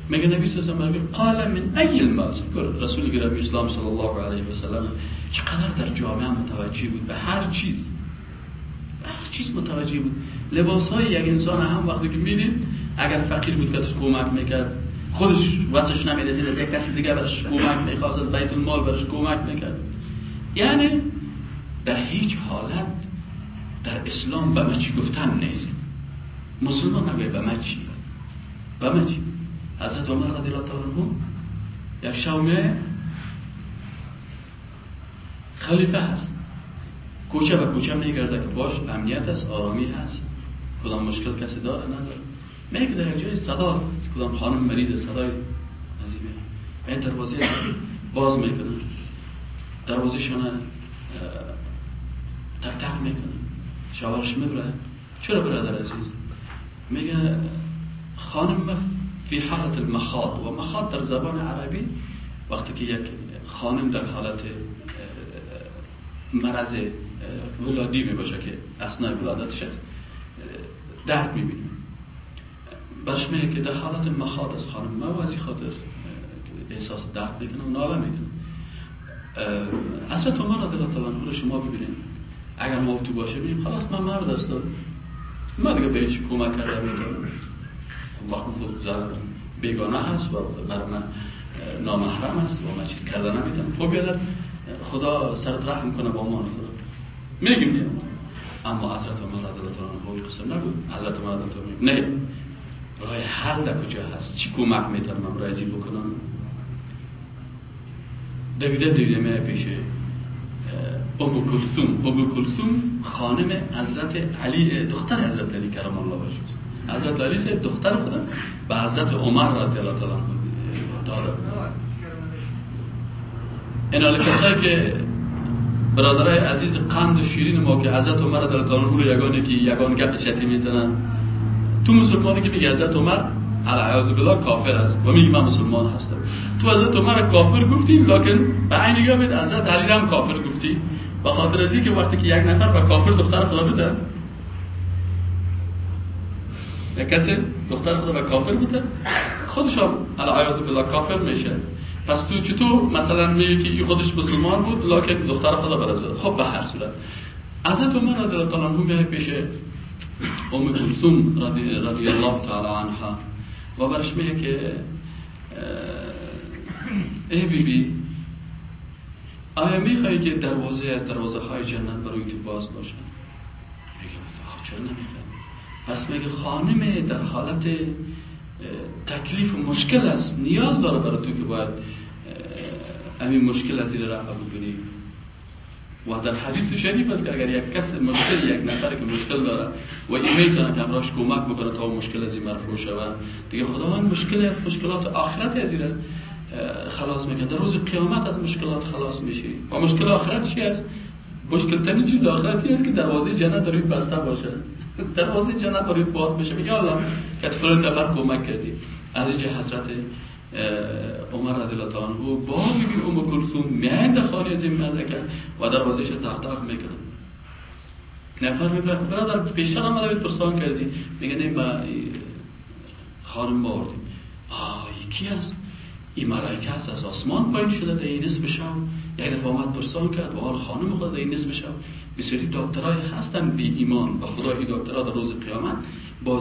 میگه نبی صلی الله علیه قال من ای المال رسول گرامی اسلام صلی الله علیه و سلم چقدر در جامعه متوجه بود به هر چیز به هر چیز متوجه بود. لباس های یک انسان هم وقتی که می‌دید اگر فقیر بود که کمک می‌کرد خودش واسش نمی‌رسید از یک کسی دیگه برش کمک می‌خواست از بیت المال برش کمک می‌کرد. یعنی در هیچ حالت در اسلام به مچی گفتن نیست. مسلمان نگوی به مچی به مچی حضرت عمر رضی الله تعالی یک شومه خلیفه هست. کوچه و کوچه میگرده که باش امنیت است آرامی هست. کدام مشکل کسی داره؟ نداره. میگه در یک جای صدا کدام خانم مریض صدای عظیمه این دروازه باز می‌کنه. دروازه شانه تک تک می‌کنه. شوارش می‌بره. چرا برادر عزیز؟ میگه خانم فی حالت المخاط و مخاط در زبان عربی وقتی که یک خانم در حالت مرض ولادی می باشه که اسنای ولادتش درد می‌بینه. برش میگه که در حالت مخاط از خانم ما و از خاطر احساس درد می‌کنه و ناله می‌کنه حضرت عمر رضی الله شما ببینید. اگر ما تو باشه بگیم خلاص من مرد هستم. ما دیگه به کمک کرده خود زن بیگانه هست و برای من نامحرم است و من چیز کرده نمی‌تونم خب بیادر خدا سرت رحم کنه با ما. میگیم اما حضرت عمر رضی الله عنه قسم نگو حضرت عمر رضی الله نه. راه حل در کجا هست چی کمک می‌تونم رایزی بکنم؟ دویده دویده می پیشه ابو کلثوم. ابو کلثوم خانم حضرت علی دختر حضرت علی کرم الله وجهه حضرت علی سے دختر خودم به حضرت عمر رضی الله تعالی این کسایی که برادرای عزیز قند و شیرین ما که حضرت عمر رضی الله تعالی رو یگانه که یگان گپ چتی می‌زنن. تو مسلمانی که میگه حضرت عمر علیه بالله کافر است. و میگه من مسلمان هستم. تو حضرت عمر کافر گفتی لکن به عین یا حضرت علی هم کافر گفتی. به خاطر از که وقتی که یک نفر و کافر دختر خدا بده یک کسی دختر خدا و کافر بده خودش هم علیه بالله کافر میشه. پس تو چطور مثلا میگی که خودش مسلمان بود لکن دختر خدا برده خب به هر صورت. حضرت عمر رضی الله تعالی عنه پیش ام کلثوم رضی الله تعالی عنها. و برش میگه که ای بی بی آیا میخوایی که دروازه از دروازه های جنت برای تو باز باشه میگه چرا نمی‌خوام پس میگه خانم در حالت تکلیف و مشکل است؟ نیاز داره برای تو که باید همین مشکل از زیر رفع بکنی و در حدیث شریف است که اگر یک کس مشکل یک نفر که مشکل داره و این می‌تونه که امراش کمک بکنه تا مشکل از این مرفوع شود. دیگه خداوند مشکل از مشکلات آخرت از خلاص می‌کنه در روز قیامت از مشکلات خلاص میشی. و مشکل آخرت چی است؟ مشکل ترین چیز آخرتی است که دروازه جنت داری بسته باشه. دروازه جنت داری باز بشه یا الله که فلان نفر کمک کردی. از اینجا حضرت عمر رضی الله تعالی عنه با میبین ام کلثوم میاد خانه از این ملکه و دروازهش تق تق می‌کنه نفر می‌بره برادر پیشتر آمده بید پرسان کردی. میگه نه ما خانم ما آردیم آه کی هست این هست از آسمان پایین شده در این شب. یک دفعه آمد پرسان کرد و حال خانم خود در این نصف شب بسیاری دکترای هستن بی ایمان و خدای دکترها در روز قیامت. با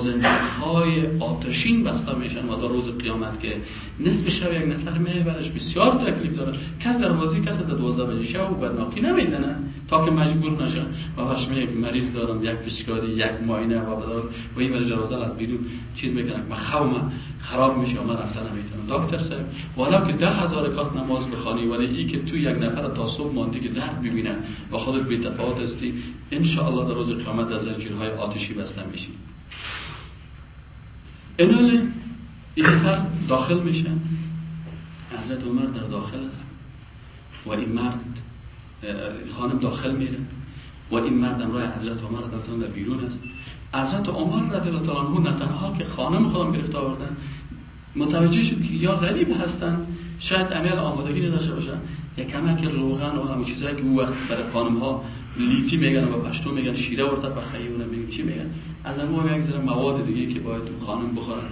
های آتشین بسته میشن و در روز قیامت که نصف شب یک نفر برش بسیار تکلیف داره کس در بازی کس در دوازده بجه شب و بدناقی نمی‌زنه تا که مجبور نشن. و برش یک مریض دارم یک پیشکاری یک ماینه و بدار و این ولی جوازل از بیرون چیز می‌کنه من خوام خراب میشه من رفتن نمی‌تونم. دکتر صاحب والا که ده هزار کات نماز بخوانی ولی ای که تو یک نفر تا صبح ماندی که درد ببینه و خودت بی تفاوت هستی ان در روز قیامت از زنجیرهای آتشی بسته میشی. اینال این داخل میشن. حضرت عمر در داخل است. و این مرد خانم داخل میره. و این مرد راه حضرت عمر رضی در بیرون است. حضرت عمر رضی الله عنه نه تنها که خانم خودم گرفت آوردن متوجه شد که یا غریب هستند شاید عمل آمادگی نداشته باشن. یک کمک روغن و همون چیزایی که او وقت برای خانم ها لیتی میگن و پشتو میگن شیره ورته بخیه اون میگن چی میگن؟ از اون یک ذره مواد دیگه که باید تو خانم بخورن.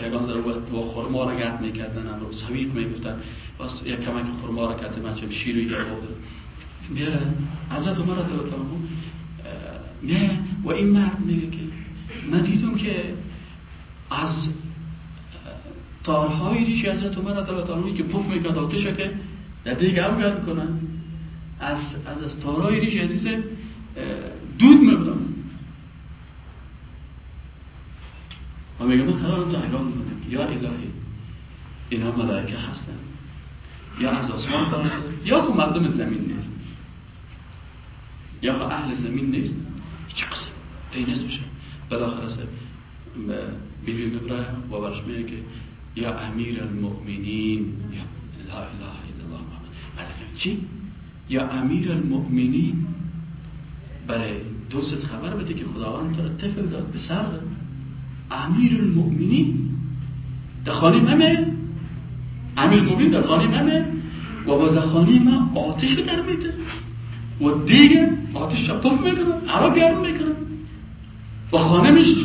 شگان در وقت با خرما را گرد می‌کردن امرو سویق می‌گفتن. بس یک کمک خرما را من چه شیر و یا میره حضرت عمر رضی الله نه و این مرد میگه که من دیدم که از تارهای ریشی حضرت عمر رضی الله که پف می‌کرد آتش که در دیگه هم گرد کنن از از از تارهای ریش عزیز دود میبودم و میگه من قرارم تو حیران بودم یا الهی اینا ملائکه هستن. یا از آسمان فرستاده یا خب مردم زمین نیست. یا خب اهل زمین نیست. هیچ قسم. دینست بشه بالاخره سه بیبی مبره و برش میگه که یا امیر المؤمنین یا لا اله الا الله محمد. چی؟ یا امیر المؤمنین. برای دوست خبر بده که خداوند تو را طفل داد به سر امیر المؤمنین در خانه ممه؟ امیر المؤمنین در خانه ممه؟ و باز خانه ما آتش در میده. و دیگه آتش پف می‌کنه عرب گرم می‌کنه. و خانه میشه.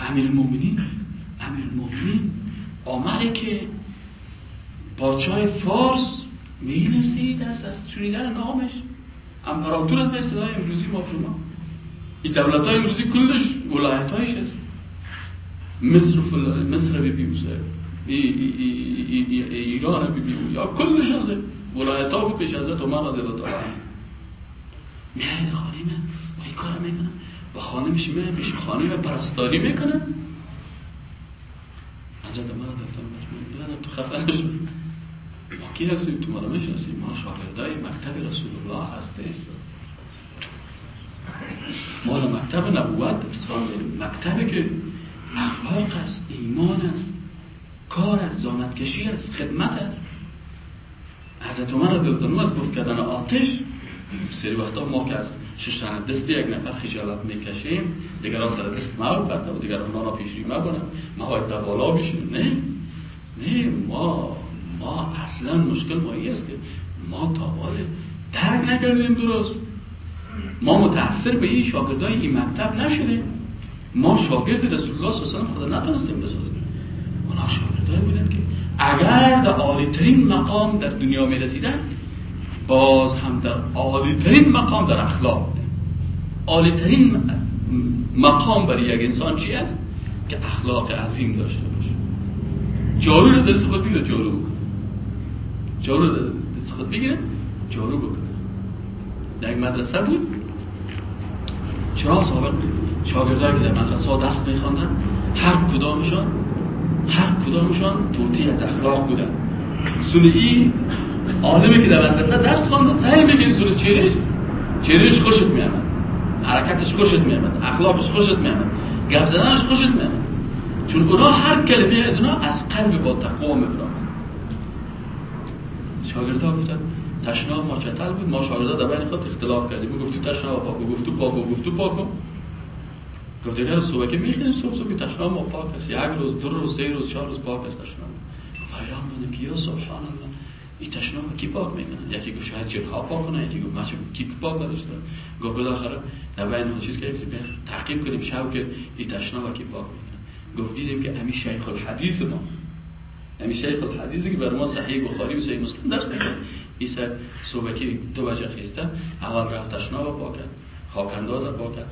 امیر المؤمنین امیر المؤمنین آمده که پادشاه فارس میلرزید از از شنیدن نامش. امپراتور از صدای امروزی ما شما این دولت های امروزی کلش ولایت هایش هست مصر فلان مصر بی بی ایران بی بی یا کلش هست ولایت ها بود پیش حضرت عمر رضی الله تعالی میره خانه و این کار می‌کنن و خانه میشه میره پیش خانه پرستاری می‌کنن حضرت عمر الله تعالی تو خفه نشد ما کی هستیم؟ تو ما می‌شناسیم ما شاگردای مکتب رسول الله هستیم. ما در مکتب نبوت درس مکتبی که اخلاق است ایمان است کار است زامتکشی است خدمت است. حضرت عمر رضی الله از گفت کردن آتش سری وقتا ما که از شش دست یک نفر خجالت می‌کشیم دیگران سر دست ما کرده و دیگران نانا پیشری ما ما در بالا بشیم نه. نه ما ما اصلا مشکل ما است که ما تا درک نکردیم درست. ما متأثر به این شاگردای این مکتب نشدیم. ما شاگرد رسول الله صلی الله علیه و خدا نتونستیم بسازیم. اونا شاگردای بودن که اگر در عالی ترین مقام در دنیا می رسیدن باز هم در عالی ترین مقام در اخلاق بودن. عالی ترین مقام برای یک انسان چی است؟ که اخلاق عظیم داشته باشه. جارو رو دست خود بگیره جارو بکنه جارو رو دست خود بگیره جارو بکنه در مدرسه بود چرا سابق شاگردایی که در مدرسه ها درس میخواندن؟ هر کدامشان هر کدامشان توتی از اخلاق بودن. سنئی عالمی که در مدرسه درس خوانده سعی میگه سوره چیرش؟ چیرش خوشت میامد حرکتش خوشت میامد اخلاقش خوشت میامد گپ زدنش خوشت میامد چون اونا هر کلمه از اونا از قلب با تقوا می‌فهمن شاگردها گفتن تشنا ماچتل بود؟ ما شاگردا در بین خود اختلاف کردیم. گفت تو تشنا پاک گفت تو پاک گفت پاک. گفت اگر صبح که میخین صبح صبح تشنا ما پاک است. یک روز دو روز سه روز چهار روز پاک است تشنا گفت حیران بودم که یا سبحان الله این تشنا کی پاک می‌کنه یکی گفت شاید جنها پاک کنه یکی گفت ماچ کی پاک داشته گفت بالاخره در بین چیز که تحقیق کنیم شو که این تشنا کی پاک می‌کنه گفت دیدیم که امی شیخ الحدیث ما امی شیخ الحدیثی که بر ما صحیح بخاری و صحیح مسلم درس می‌کنه این سر صبحکی دو بجه خیسته اول رفت تشنا رو پاکت خاک انداز پاکت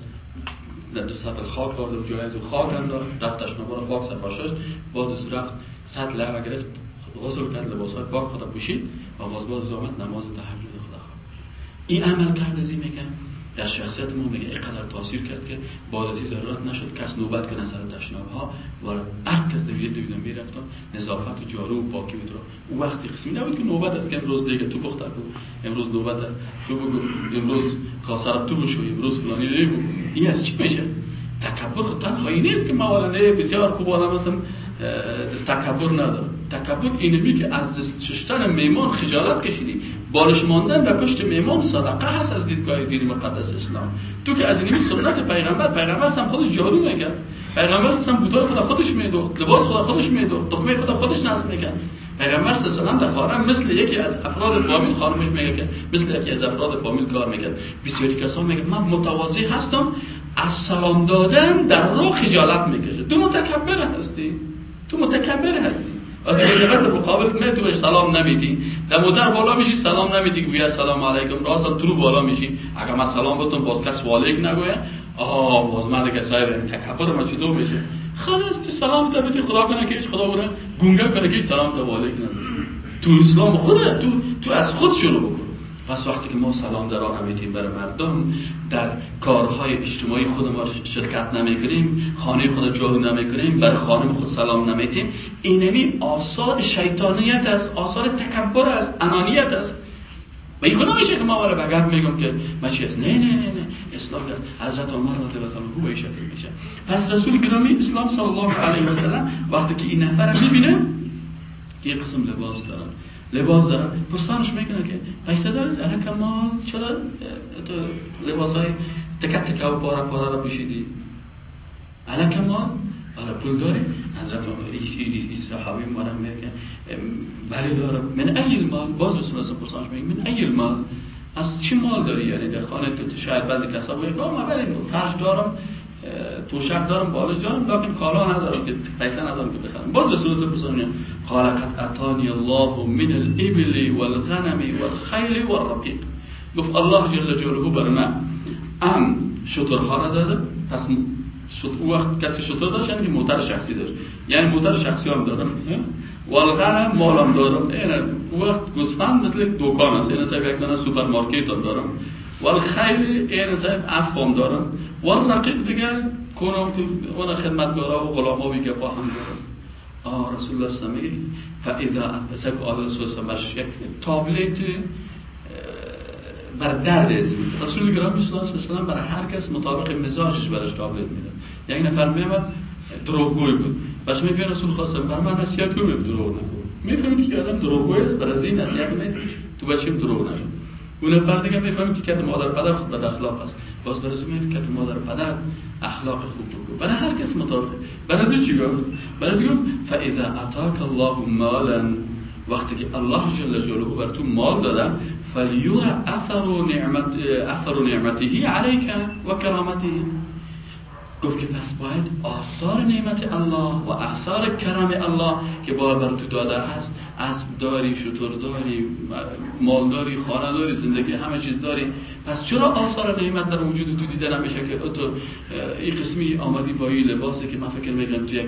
در دو سطل خاک کرده و جای از خاک انداز رفت تشنا رو پاک سپاشش بعد رفت سطل لعبه گرفت. غسل کرد لباس های پاک خدا پوشید. و باز باز زامت نماز تهجد خدا خواه این عمل کرد این میگن در شخصیت ما میگه اینقدر تاثیر کرد که از ضرورت نشد. کس نوبت کنه سر تشناب ها و هر کس دویده دویده می‌رفتن نظافت و جارو و پاکی بود او وقتی قسمی نبود که نوبت است که امروز دیگه تو بخته بود امروز نوبت تو بگو. امروز کاسر تو بشو. امروز فلانی دیگه این از چی میشه؟ تکبر خود تنهایی نیست که ما بسیار خوب آدم هستم تکبر نداره تکبر اینمی که از ششتن میمان خجالت کشیدی. بالش ماندن و پشت میمان صدقه هست از دیدگاه دین مقدس اسلام. تو که از اینمی سنت پیغمبر پیغمبر هم خودش جارو می‌کرد. پیغمبر هم بودای خدا خودش میدوخت لباس خدا خودش میدوخت دخمه خدا خودش نصب می‌کرد. پیغمبر صلی الله در حرم مثل یکی از افراد فامیل خانمش میگه که مثل یکی از افراد فامیل کار می‌کرد. بسیاری کسا میگه من متواضع هستم از سلام دادن در راه خجالت می‌کشه. تو متکبر هستی. تو متکبر هستی. وقتی که نفر مقابل می تو سلام نمیدی. در مدر بالا میشی سلام نمیدی که سلام علیکم. راست تو بالا میشی. اگر من سلام بتون باز کس والیک نگویه آه باز من دیگه سایر تکبر ما چطور میشه؟ خلاص تو سلام تا بدی خدا کنه که خدا بره گونگه کنه که سلام تا والیک تو اسلام خود تو تو از خود شروع بکن. پس وقتی که ما سلام در آن نمیتیم برای مردم در کارهای اجتماعی خود ما شرکت نمی‌کنیم خانه خود جارو نمی‌کنیم برای خانم خود سلام نمیتیم اینمی آثار شیطانیت است آثار تکبر است انانیت است. و این خدا میشه که ما وارد بگرد میگم که ما چی نه نه نه نه اسلام است حضرت عمر رضی الله عنه شکل میشه. پس رسول گرامی اسلام صلی الله علیه و سلم وقتی که این نفر می‌بینه یه قسم لباس دارن. لباس دارن پرسانش می‌کنه که پیسه دارید؟ الان کمال. چرا؟ تو لباس های تکت تکه و پارا پارا را پوشیدی؟ الان کمال. حالا پول داری. حضرت صحابی مورم میگه بله دارم من ای مال. باز رسول الله پرسانش میگه من ای مال. از چی مال داری؟ یعنی در خانه تو شاید بعضی کسا بگه ما بله فرش دارم. توشک دارم بالش دارم لیکن کالا ندارم که پیسه ندارم که بخرم. باز رسول الله پرسانش قال قد اتانی الله من الابل والغنم والخیل والرقیق. گفت الله جل جلاله بر من ام شترها را داده پس او وقت کسی شطور داشت یعنی موتر شخصی داشت. یعنی موتر شخصی هم دارم والغنم مالم دارم این او وقت گوسفند مثل دکان است این صاحب یک دانه سوپرمارکت هم دارم. والخیل این صاحب اسبم دارم والرقیق دیگه کنم که اون خدمتگارا و غلاما و گپا هم دارم آه رسول الله سمی فاذا اتسک آل رسول الله یک تابلت بر درد رسول گرامی صلی الله علیه و برای هر کس مطابق مزاجش برش تابلت میده. یک نفر میامد دروغگوی بود. بس میگه رسول خواستم بر من نصیحت کنم دروغ نکن می‌فهمید که آدم دروغگوی است برای این نصیحت نیست تو بچه‌م دروغ نگو. اون نفر دیگه می‌فهمید که کت مادر پدر خود بد اخلاق است. باز برای می‌فهمید که مادر پدر اخلاق خوب بگو برای هر کس مطابق برای از چی گفت؟ از گفت فاذا اتاك الله مالا وقتی که الله جل جلاله بر تو مال داده فلیور اثر نعمت اثر نعمته علیک و کرامته گفت که پس باید آثار نعمت الله و آثار کرم الله که با بر تو داده هست اسب داری شطور داری مال داری خانه داری زندگی همه چیز داری. پس چرا آثار نعمت در وجود تو دیده نمیشه که تو این قسمی آمدی با این لباسی که من فکر می‌کنم تو یک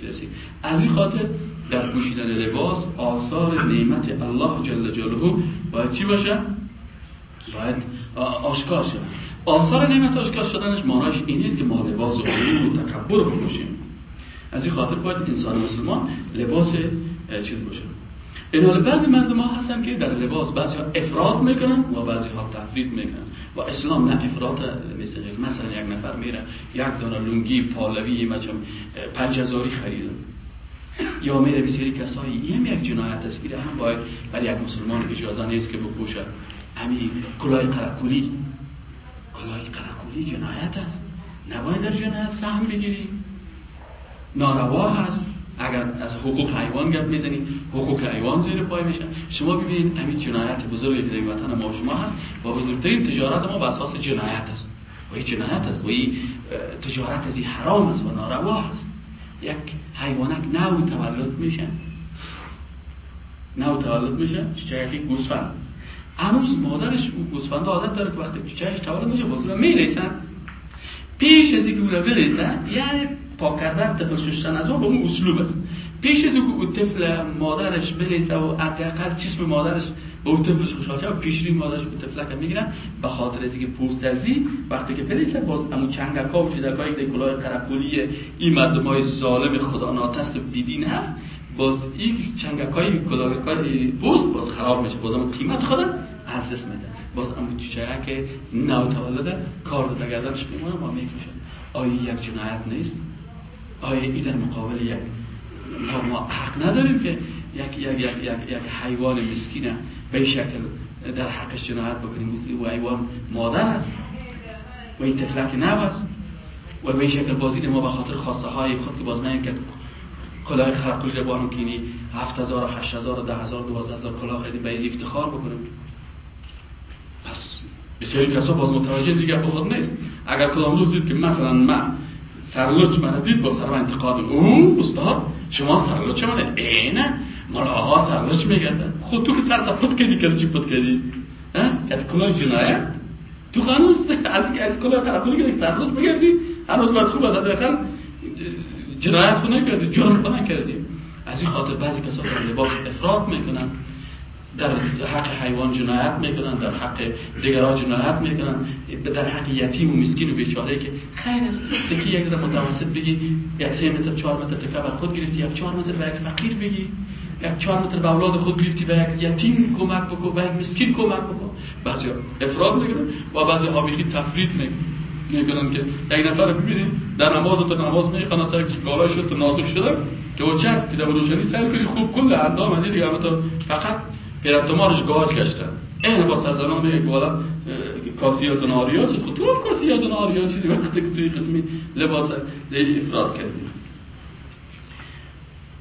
چیزی این خاطر در پوشیدن لباس آثار نعمت الله جل جلاله باید چی باشه؟ باید آشکار شد آثار نعمت آشکار شدنش معناش این نیست که ما لباس و تکبر بپوشیم از این خاطر باید انسان مسلمان لباس چیز باشه. این حال بعضی مردم ها هستن که در لباس بعضی ها افراد می‌کنن و بعضی ها تفرید می‌کنن. و اسلام نه افراد مثل مثلا یک نفر میره یک دانه لونگی پالوی مثلا پنج هزاری خریدن یا میره بسیاری کسایی. این یک جنایت است هم باید برای یک مسلمان اجازه نیست که بپوشه همین کلاه قرقولی کلاه قرقولی جنایت است. نباید در جنایت سهم بگیری. ناروا هست. اگر از حقوق حیوان گپ می‌زنی حقوق حیوان زیر پای میشه. شما ببینید همین جنایت بزرگی که در وطن ما شما هست و بزرگترین تجارت ما به اساس جنایت است. و این جنایت است و این تجارت از حرام است و ناروا است. یک حیوانک نو تولد میشه. نو تولد میشه چیچه گوسفند. هنوز مادرش اون گوسفند عادت داره که وقتی چیچهش تولد میشه بازو میریسن پیش از اینکه اون بریسن یعنی پاک کردن طفل شستن از به اون اسلوب است. پیش از اینکه اون طفل مادرش بریسه و حداقل جسم مادرش به اون طفلش خوشحال و پیشری مادرش به طفلک می‌گیرن به خاطر اینکه پوست ازی وقتی که بریسه باز امو چنگکا و چیدکایی که کلاه قرقولی این مردم های ظالم خدا ناترس بیدین هست باز این چنگکای کلاه پوست باز خراب میشه باز امو قیمت خودم از میده. باز امو که نو تولده کار داده گردنش میمونه ما آیا یک جنایت نیست؟ آیا این در مقابل یک ما حق نداریم که یک, یک, یک, یک, یک حیوان مسکینه به شکل در حقش جنایت بکنیم؟ و حیوان مادر است. و این تفلک نو است. و به شکل بازی ما به خاطر خواسته های خود که باز که کلاه خرقولی رو هشت هزار ده هزار دوازده هزار کلاه خیلی به افتخار بکنیم. پس بسیاری کسا باز متوجه دیگه به خود نیست. اگر کدام روز دید که مثلا من سرلوچ من دید با سر انتقاد او استاد شما سرلوچ من اینه ملاها سرلوچ میگردن خود تو که سر پت کردی که چی پت کردی؟ کسی کلاه جنایت؟ تو هنوز از از کلاه خرقولی که سرلوچ بگردی هنوز باید خوب دقیقا جنایت خود نکردی جرم خود نکردی. از این خاطر بعضی کسا لباس افراد می‌کنن. در حق حیوان جنایت می‌کنن در حق دیگران جنایت می‌کنن در حق یتیم و مسکین و بیچاره که خیر است. که یک در متوسط بگی یک سه متر چهار متر تکه بر خود گرفتی یک چهار متر به یک فقیر بگی یک چهار متر به اولاد خود گرفتی به یک یتیم کمک بکن به یک مسکین کمک بکن. بعضی افراد می‌کنن و بعضی ها بیخی تفرید می‌کنن می‌کنن که یک نفر ببینید در نماز تو نماز می‌خوانه سر که کالای شد تو نازک شده که او چک که در روشنی سر کنی خوب کل اندام از این دیگه فقط پیرتمارش گاج گشتن. این با سرزنان یک بالا کاسیات ناریا شد خود تو هم کاسیات ناریا شدی وقتی که توی قسمی لباس افراد کردی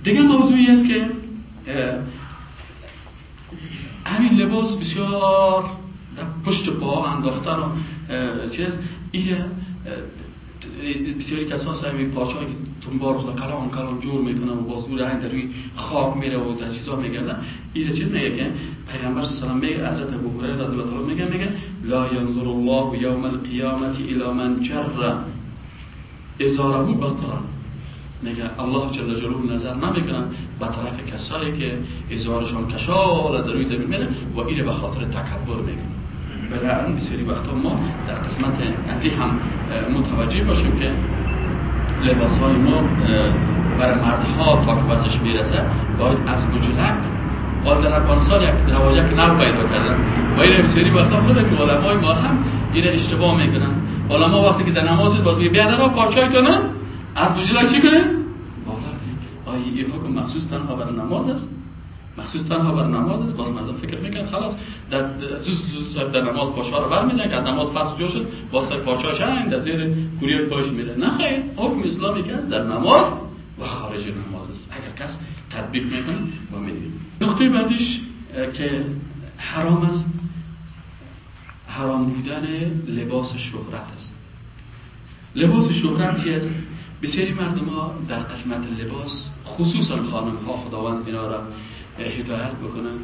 دیگه موضوعی است که همین لباس بسیار پشت پا انداختن و چیز. این بسیاری کسان سعی پاچای تنبار خدا کلام کلام جور می‌کنن و با زور این در روی خاک میره و در چیزا میگردن این چیز میگه؟ که علیه و آله حضرت ابو هریره رضی الله عنه میگه میگه لا ينظر الله یوم القیامت الى من جر ازاره بطرا میگه الله جل جلاله نظر نمی‌کنن به طرف کسایی که ازارشان کشال از روی زمین میره و اینه به خاطر تکبر می‌کنن بنابراین بسیاری وقتا ما در قسمت از هم متوجه باشیم که لباس های ما برای مردها تا که وزش می‌رسه باید از باید در افغانستان یک که نو پیدا کردن. و این بسیاری وقتا خود که علمای ما هم این اشتباه می‌کنن. علما وقتی که در نماز باز میگه بیا در پاچای نه؟ از بجلک چی کنه؟ آیا این حکم مخصوص تنها برای نماز است. مخصوص تنها بر نماز است. باز مردم فکر میکن خلاص در در نماز پاشا رو برمیدن که از نماز پس جو شد با سر پاچاش این در زیر کوری پاش میره. نه خیر حکم اسلامی که در نماز و خارج نماز است. اگر کس تطبیق می‌کنه و می‌دید نقطه بعدیش که حرام است. حرام بودن لباس شهرت است. لباس شهرت است؟ بسیاری مردم ها در قسمت لباس خصوصا خانم ها خداوند اینا را هدایت بکنن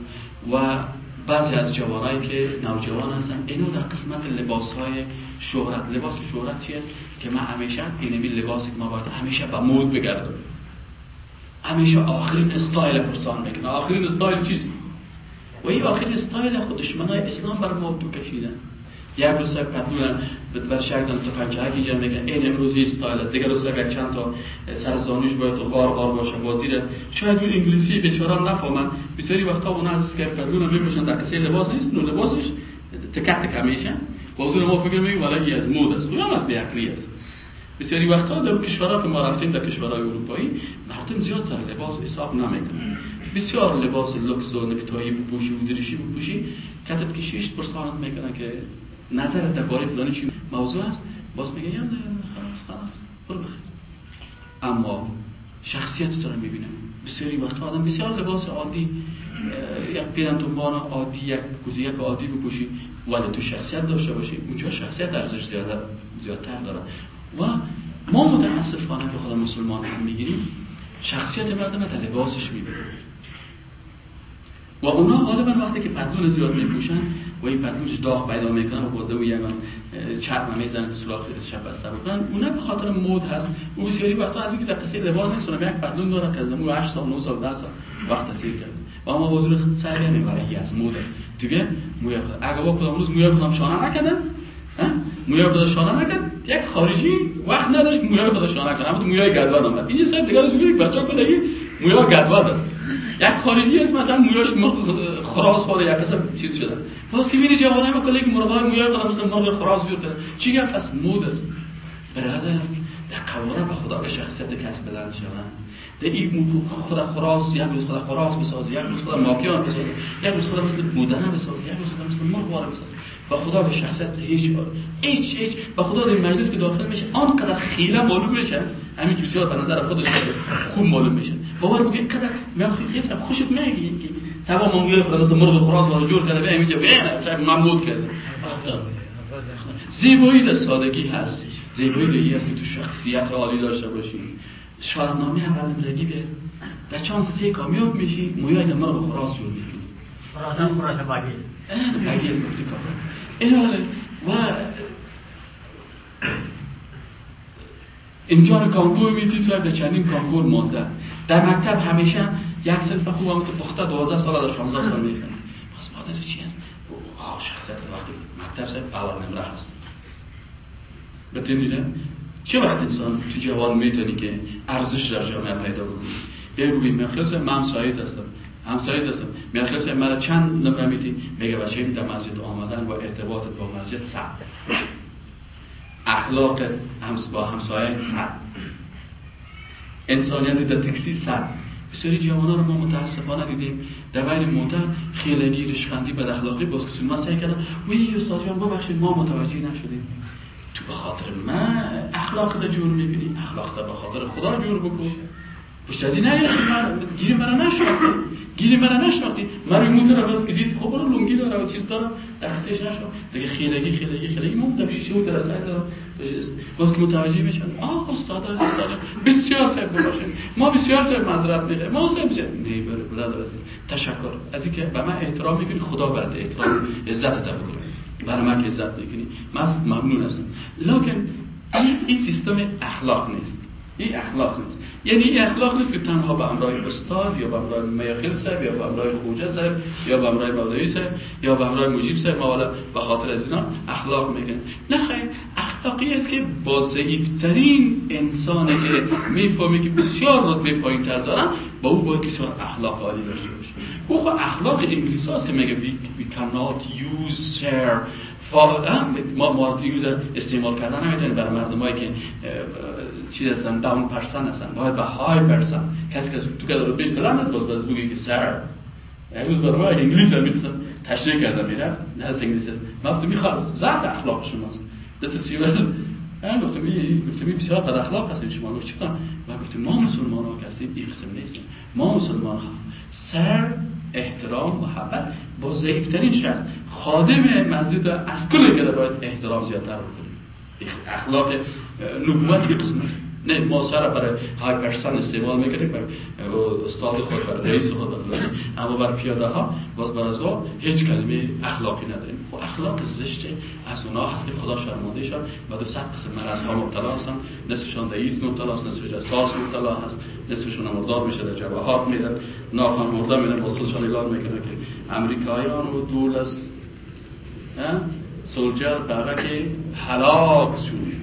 و بعضی از جوانایی که نوجوان هستن اینو در قسمت لباس های شهرت. لباس شهرت چی است؟ که من همیشه اینمی لباسی که ما باید همیشه به مود بگردم همیشه آخرین استایل پرسان می‌کنه آخرین استایل چیست؟ و این آخرین استایل خود دشمنای اسلام بر ما تو یک روز پتلون بر شکل تو پنجه که میگن. این امروزی استایل دیگر روز اگر چند تا سر زانوش باید غار غار باشه بازی شاید اون انگلیسی بیچاره نفهمن بسیاری وقتا اون از پتلون میپوشن در کسی لباس نیست نو لباسش تکت تک همیشه بازون ما فکر میگیم ولی از مود است. خودم از بیعقلی است؟ بسیاری وقتا در کشورها که ما رفتیم در کشورهای اروپایی. مردم زیاد سر لباس حساب نمی‌کنن. بسیار لباس لکس و نکتایی بپوشی و دریشی بپوشی. کتت کشیش پرسانت می‌کنه که نظر درباره فلانی چی؟ موضوع است؟ باز میگه نه خلاص خلاص برو بخیر اما شخصیت تو رو می‌بینم. بسیاری وقت آدم بسیار لباس عادی یک پیرنتونبان عادی یک یک عادی بپوشی ولی تو شخصیت داشته باشی اونجا شخصیت ارزش زیاده زیادتر داره. و ما متاسفانه که خدا مسلمان هم می‌گیریم شخصیت مردم در لباسش می‌بینیم. و اونا غالبا وقتی که پتلون زیاد میپوشن و این پتلونش داغ پیدا می‌کنن و بازده و یگان چرم می‌زنن که سلاخ شب بسته بکنن اونا به خاطر مود هست. او بسیاری وقتا از اینکه در قصه لباس نیست یک پتلون داره که از 8 سال 9 سال 10 سال وقت تیر کرد و اما حضور سعی نمی‌بره از مود است. دیگه موی اگه با کدام روز موی خودم شانه نکردن موی خودم شانه نکرد. یک خارجی وقت نداشت که موی خودم شانه کنه. اما موی گدوان آمد این سر دیگه از یک بچه کدایی موی گدوان است یک خارجی است مثلا مویاش خراس بالا یک قسم چیز شده باز که بینی جوانه کلی که مرغای مویا کنه مثلا مرغ خراس بیور کنه چی گفت پس مود است. برادر در قواره به خدا به شخصیت کس بدن شوند. در این خدا خراس یک روز خدا خراس بساز یک روز خدا ماکیان بساز یک روز خدا مثل بودنه بساز یک روز خدا مثل مرغ بساز و خدا به شخصیت هیچ هیچ هیچ و خدا در مجلس که داخل میشه آنقدر خیلی معلوم میشه. همین بسیار به نظر خودش خوب معلوم میشه. باور بگه قدر. هیچ خوشت میگی سبا منگوی خدا مثل مرغ خراس وارد جور کرده به اینجا بینه صاحب نمود کرده. زیبایی در سادگی هست. زیبایی دیگه هست که تو شخصیت عالی داشته باشی. شاهنامه اول نمرگی به در چانس سه کامیاب میشی مویای مرغ خراس جور می‌کنی. خراسان خراس باگی باگی گفتی کافر. این و امتحان کانکور می‌دید و به چندین کانکور مانده در مکتب همیشه یک صنف خوب هم پخته 12 سال در 16 سال می‌خونه پس بعد از چی هست؟ آه شخصیت وقتی مکتب سر اول نمره هست. بتونید چه وقت انسان تو جوان می‌تونی که ارزش در جامعه پیدا بکنی بیا بگی مخلص من همسایت هستم. همسایت هستم. مخلص مرا چند نمره میدی میگه بچه در مسجد آمدن و ارتباطت با مسجد صد اخلاق همس با همسایه صد. انسانیت در تکسی صد. بسیاری جوانان رو ما متاسفانه دیدیم. در بین موتر خیلگی رشخندی بد اخلاقی باز کسون ما سعی کردن وی استاد جان ببخشید ما متوجه نشدیم. تو به خاطر من اخلاق دا جور می‌کنی اخلاق به خاطر خدا جور بکن. پشت از این من گیری مرا نشناختی. گیری مرا نشناختی. من روی موتر رو که دید. خب برو لنگی داره و چیز داره. دستش نشناخت دیگه خیلگی خیلگی خیلگی. من در شیشه موتر سعی دارم باز که متوجه میشن. آه استاد استاد. بسیار خوب باشین ما بسیار خوب معذرت می‌خوایم. ما خوب میشه. نه بر برادر عزیز تشکر. از اینکه به من احترام می‌کنی. خدا برات احترام عزت عطا بکنه برای من که عزت می‌کنی. من ممنون هستم. لکن این سیستم اخلاق نیست. این اخلاق نیست. یعنی این اخلاق نیست که تنها به امرای استاد یا به امرای میاخیل صاحب یا به امرای خوجه صاحب یا به امرای مولوی صاحب یا به امرای مجیب صاحب ما به خاطر از اینا اخلاق میگن. نه خیر اخلاقی است که با ضعیفترین انسانی که می‌فهمی که بسیار رتبه پایین تر دارن با او باید بسیار اخلاق عالی داشته باشه. او خب اخلاق انگلیس هست که میگه we, cannot use share. ما ما استعمال کردن نمی‌تونیم برای مردمایی که چیز هستن داون پرسن هستن باید به های پرسن کسی که تو که رتبه بلند است باز باز بگی که سر امروز برای ما انگلیس هم می‌تونم تشریح کردم می‌رفت نه از انگلیس من گفتم می‌خواد زرد اخلاق شماست. دست سیول من گفتم این گفتم بسیار بد اخلاق هستید شما. گفت چیکار من گفتم ما مسلمان ها هستیم این قسم نیستیم. ما مسلمان ها. سر احترام محبت با ضعیفترین شخص. خادم مسجد از کل باید احترام زیادتر بکنیم. اخلاق نبوت یه قسمت نه ما سر برای های پرسن استعمال می‌کنیم استاد خود برای رئیس خود. برای اما برای پیاده ها باز بر از هیچ کلمه اخلاقی نداریم. و اخلاق زشت از اونا هست که خدا شرمانده شد. و دو صد قسم مرض ها مبتلا هستن. نصفشان در ایز مبتلا هست نصفش ساس مبتلا هست. نصفشون مردار میشه در جواهات میدن ناخوان مرده میدن باز خودشان اعلان می‌کنه که امریکایان و دولت سولجر برای که حلاک شد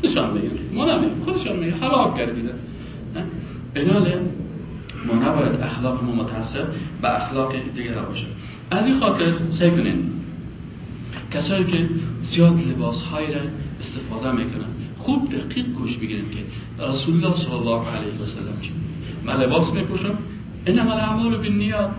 خودشان میگن ما نمیگن خودشان میگن حلاک گردیده بناله ما نباید اخلاق ما متاثر به اخلاق دیگر باشه. از این خاطر سعی کنین کسایی که زیاد لباس های را استفاده می‌کنن خوب دقیق گوش بگیریم که رسول الله صلی الله علیه و سلم چی؟ من لباس میپوشم انما الاعمال بالنیات.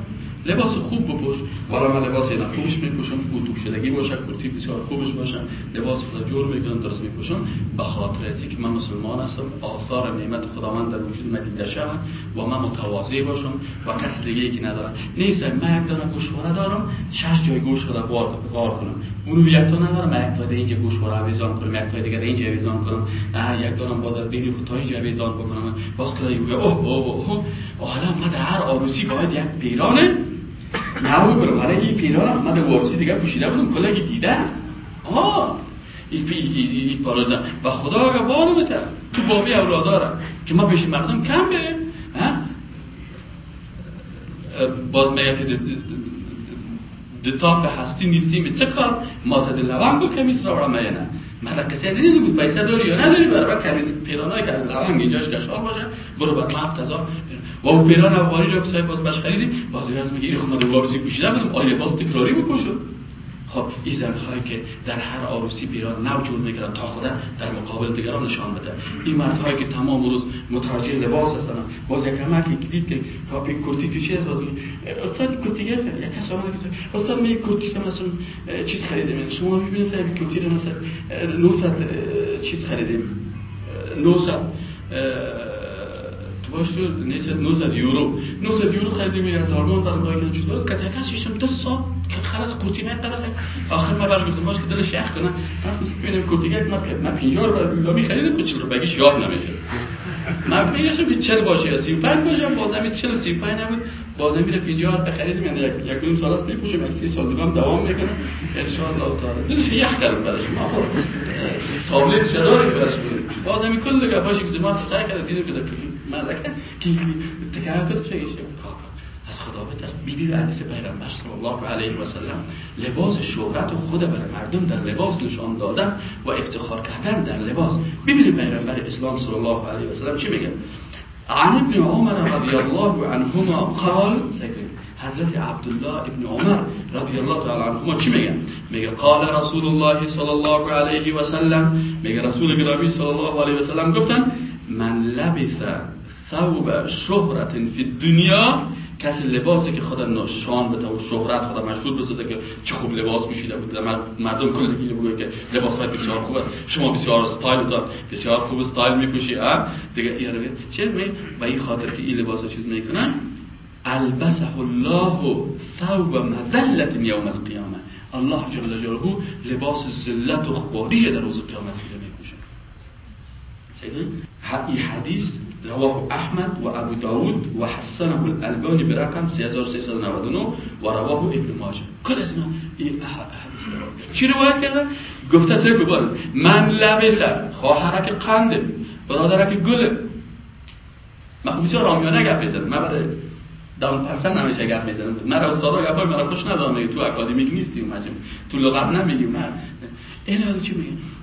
لباس خوب بپوش. حالا من لباس اینا خوبش میپوشم کورتوب شدگی باشه کورتی بسیار خوبش باشه لباس خدا جور می‌کنم درست میپوشم. به خاطر از که من مسلمان هستم آثار نعمت خداوند در وجود من دیده شود و من متواضع باشم و کس دیگه ای که ندارم. نیست من یک دانه گوشواره دارم شش جای گوش خدا بار کنم. اونو یک تا ندارم یک تا اینجا گوشواره اویزان کنم یک تا دیگه اینجا اویزان کنم. یک دانه بازار بینی تا اینجا اویزان بکنم. باز که اوه اوه اوه حالا من در هر عروسی باید یک پیرانه. نه بکنم حالا این پیران احمد وارسی دیگه پوشیده بودم کلگی دیده. آه این پی ای پارازن و خدا بارو بتر تو بابی اولادارم. که ما پیش مردم کم بریم باز میگه که دتاپ هستی نیستیم. چه کار؟ ما تا لونگ و کمیس را را میانه مالا کسی دیدی بود. پیسه داری یا نداری؟ برای کمیس پیرانایی که از لونگ اینجاش کشار باشه. برو بعد هفت و اون پیران افغانی را که باز بش خریدی بازی از میگه این خود ما بسی پوشیده بودم آیا باز تکراری بکشم خب این هایی که در هر عروسی بیران نو جور می‌کنن تا خود در مقابل دیگران نشان بده. این مردهایی که تمام روز متوجه لباس هستن باز یک که دید که کاپی کرتی تو چیز باز استاد کرتی یک کس آمده که استاد می کرتی که مثلا چیز خریدیم شما ببینید صاحب کرتی رو مثلا 900 چیز خریدیم. 900 باش تو 900 یورو. 900 یورو خریدیم از آلمان برام دایی که چطور که تکش ششم دو ساعت خلاص کورتی من طرف. آخر ما برام گفتم باش که دلش یخ کنه. وقتی ببینم کورتی گفت من من 50 رو لامی خریدم چی رو بگیش یاد نمیشه. من میگم به 40 باشه یا 35 باشه بازم 40 35 نبود. بازم میره 50 بخرید من یک یک دو سال است میپوشم یک سی سال دیگه هم دوام می‌کنه. ان شاء الله تعالی. دلش یخ کرد برش ما تابلت شداره برش بازم کل گپاش که زمان سعی کرد دیدم که ملکه که تکاکت چه بترس بیبی به حدیث پیغمبر صلی الله علیه و سلم لباس شهرت خود برای مردم در لباس نشان دادن و افتخار کردن در لباس. ببینید پیغمبر اسلام صلی الله علیه و سلم چی میگه؟ عن ابن عمر رضی الله عنهما قال حضرت عبدالله ابن عمر رضی الله تعالی عنهما چی میگه؟ میگه قال رسول الله صلی الله علیه و سلم. میگه رسول گرامی صلی الله علیه و سلم گفتن من لبث ثوب شهرت فی الدنیا کسی لباسی که خدا نشان بده و شهرت خدا مشهور بسازه که چه خوب لباس میشیده بود. مردم کل دیگه بگوید که لباس های بسیار خوب است. شما بسیار استایل دار بسیار خوب استایل میپوشی ها دیگه این رو چه می و این خاطر که این لباس چیز می‌کنن البسه الله ثوب مذلت یوم القیامه. الله جل جلاله لباس ذلت و خباری در روز قیامت میپوشه این حدیث رواه احمد و ابو داود و حسنه الالبانی به رقم 3399 و رواه ابن ماجه. کل اسم این حدیث چی روایت کرده؟ گفته سه ببار من لبسه خواهرک قنده برادرک گله من خب بسیار رامیانه گفت بزنم من برای داون پرسن نمیشه گفت بزنم من استادا من خوش ندارم تو اکادمیک نیستی اومدیم تو لغت نمیگیم من این چی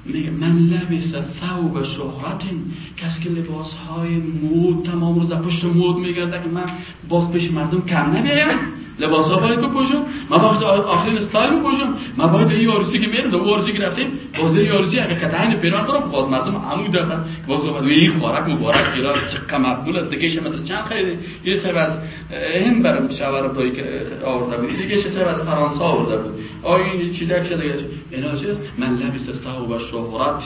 میگه من لبس ثوب شهرت کسی که لباس های مود تمام روز پشت مود میگرده که من باز پیش مردم کم نبیایم لباس ها باید بپوشم من باید آخرین استایل بپوشم من باید این یارسی که میرم دو یارسی که رفتیم باز یارسی اگه کتاین پیران دارم باز مردم عمود دارن. باز اومد این خوارک مبارک پیران چه مقبول است دیگه شما چند خیلی یه سر از هند برم شاور بایی که آورده بود. دیگه چه سر از فرانسه آورده بود. آین چی دک شده اینا چیست من لبس صحاب شهرت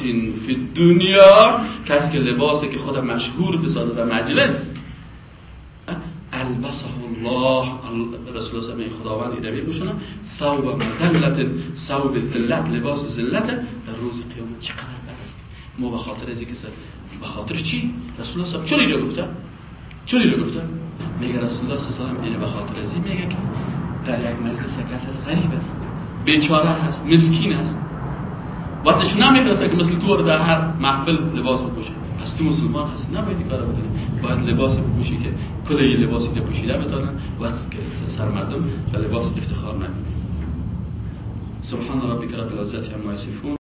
فی دنیا کسی که لباسی که خود مشهور بسازه در مجلس. البسه الله رسول الله خداوند ایده بپوشونه ثوب مذلت ثوب ذلت لباس ذلت در روز قیامت چقدر بس ما به خاطر از اینکه به خاطر چی؟ رسول الله چرا اینو گفته؟ چرا اینو گفته؟ میگه رسول الله صلی الله علیه و به خاطر از این میگه که در یک مجلس کس غریب است. بیچاره هست مسکین است. واسش نمی‌رسه که مثل تو در هر محفل لباس بپوشه پس تو مسلمان هست نباید بکنی. باید لباس بپوشی که کل یه لباسی که پوشیده بتانن و سر مردم و لباس افتخار نکنن سبحان ربك رب العزة عما يصفون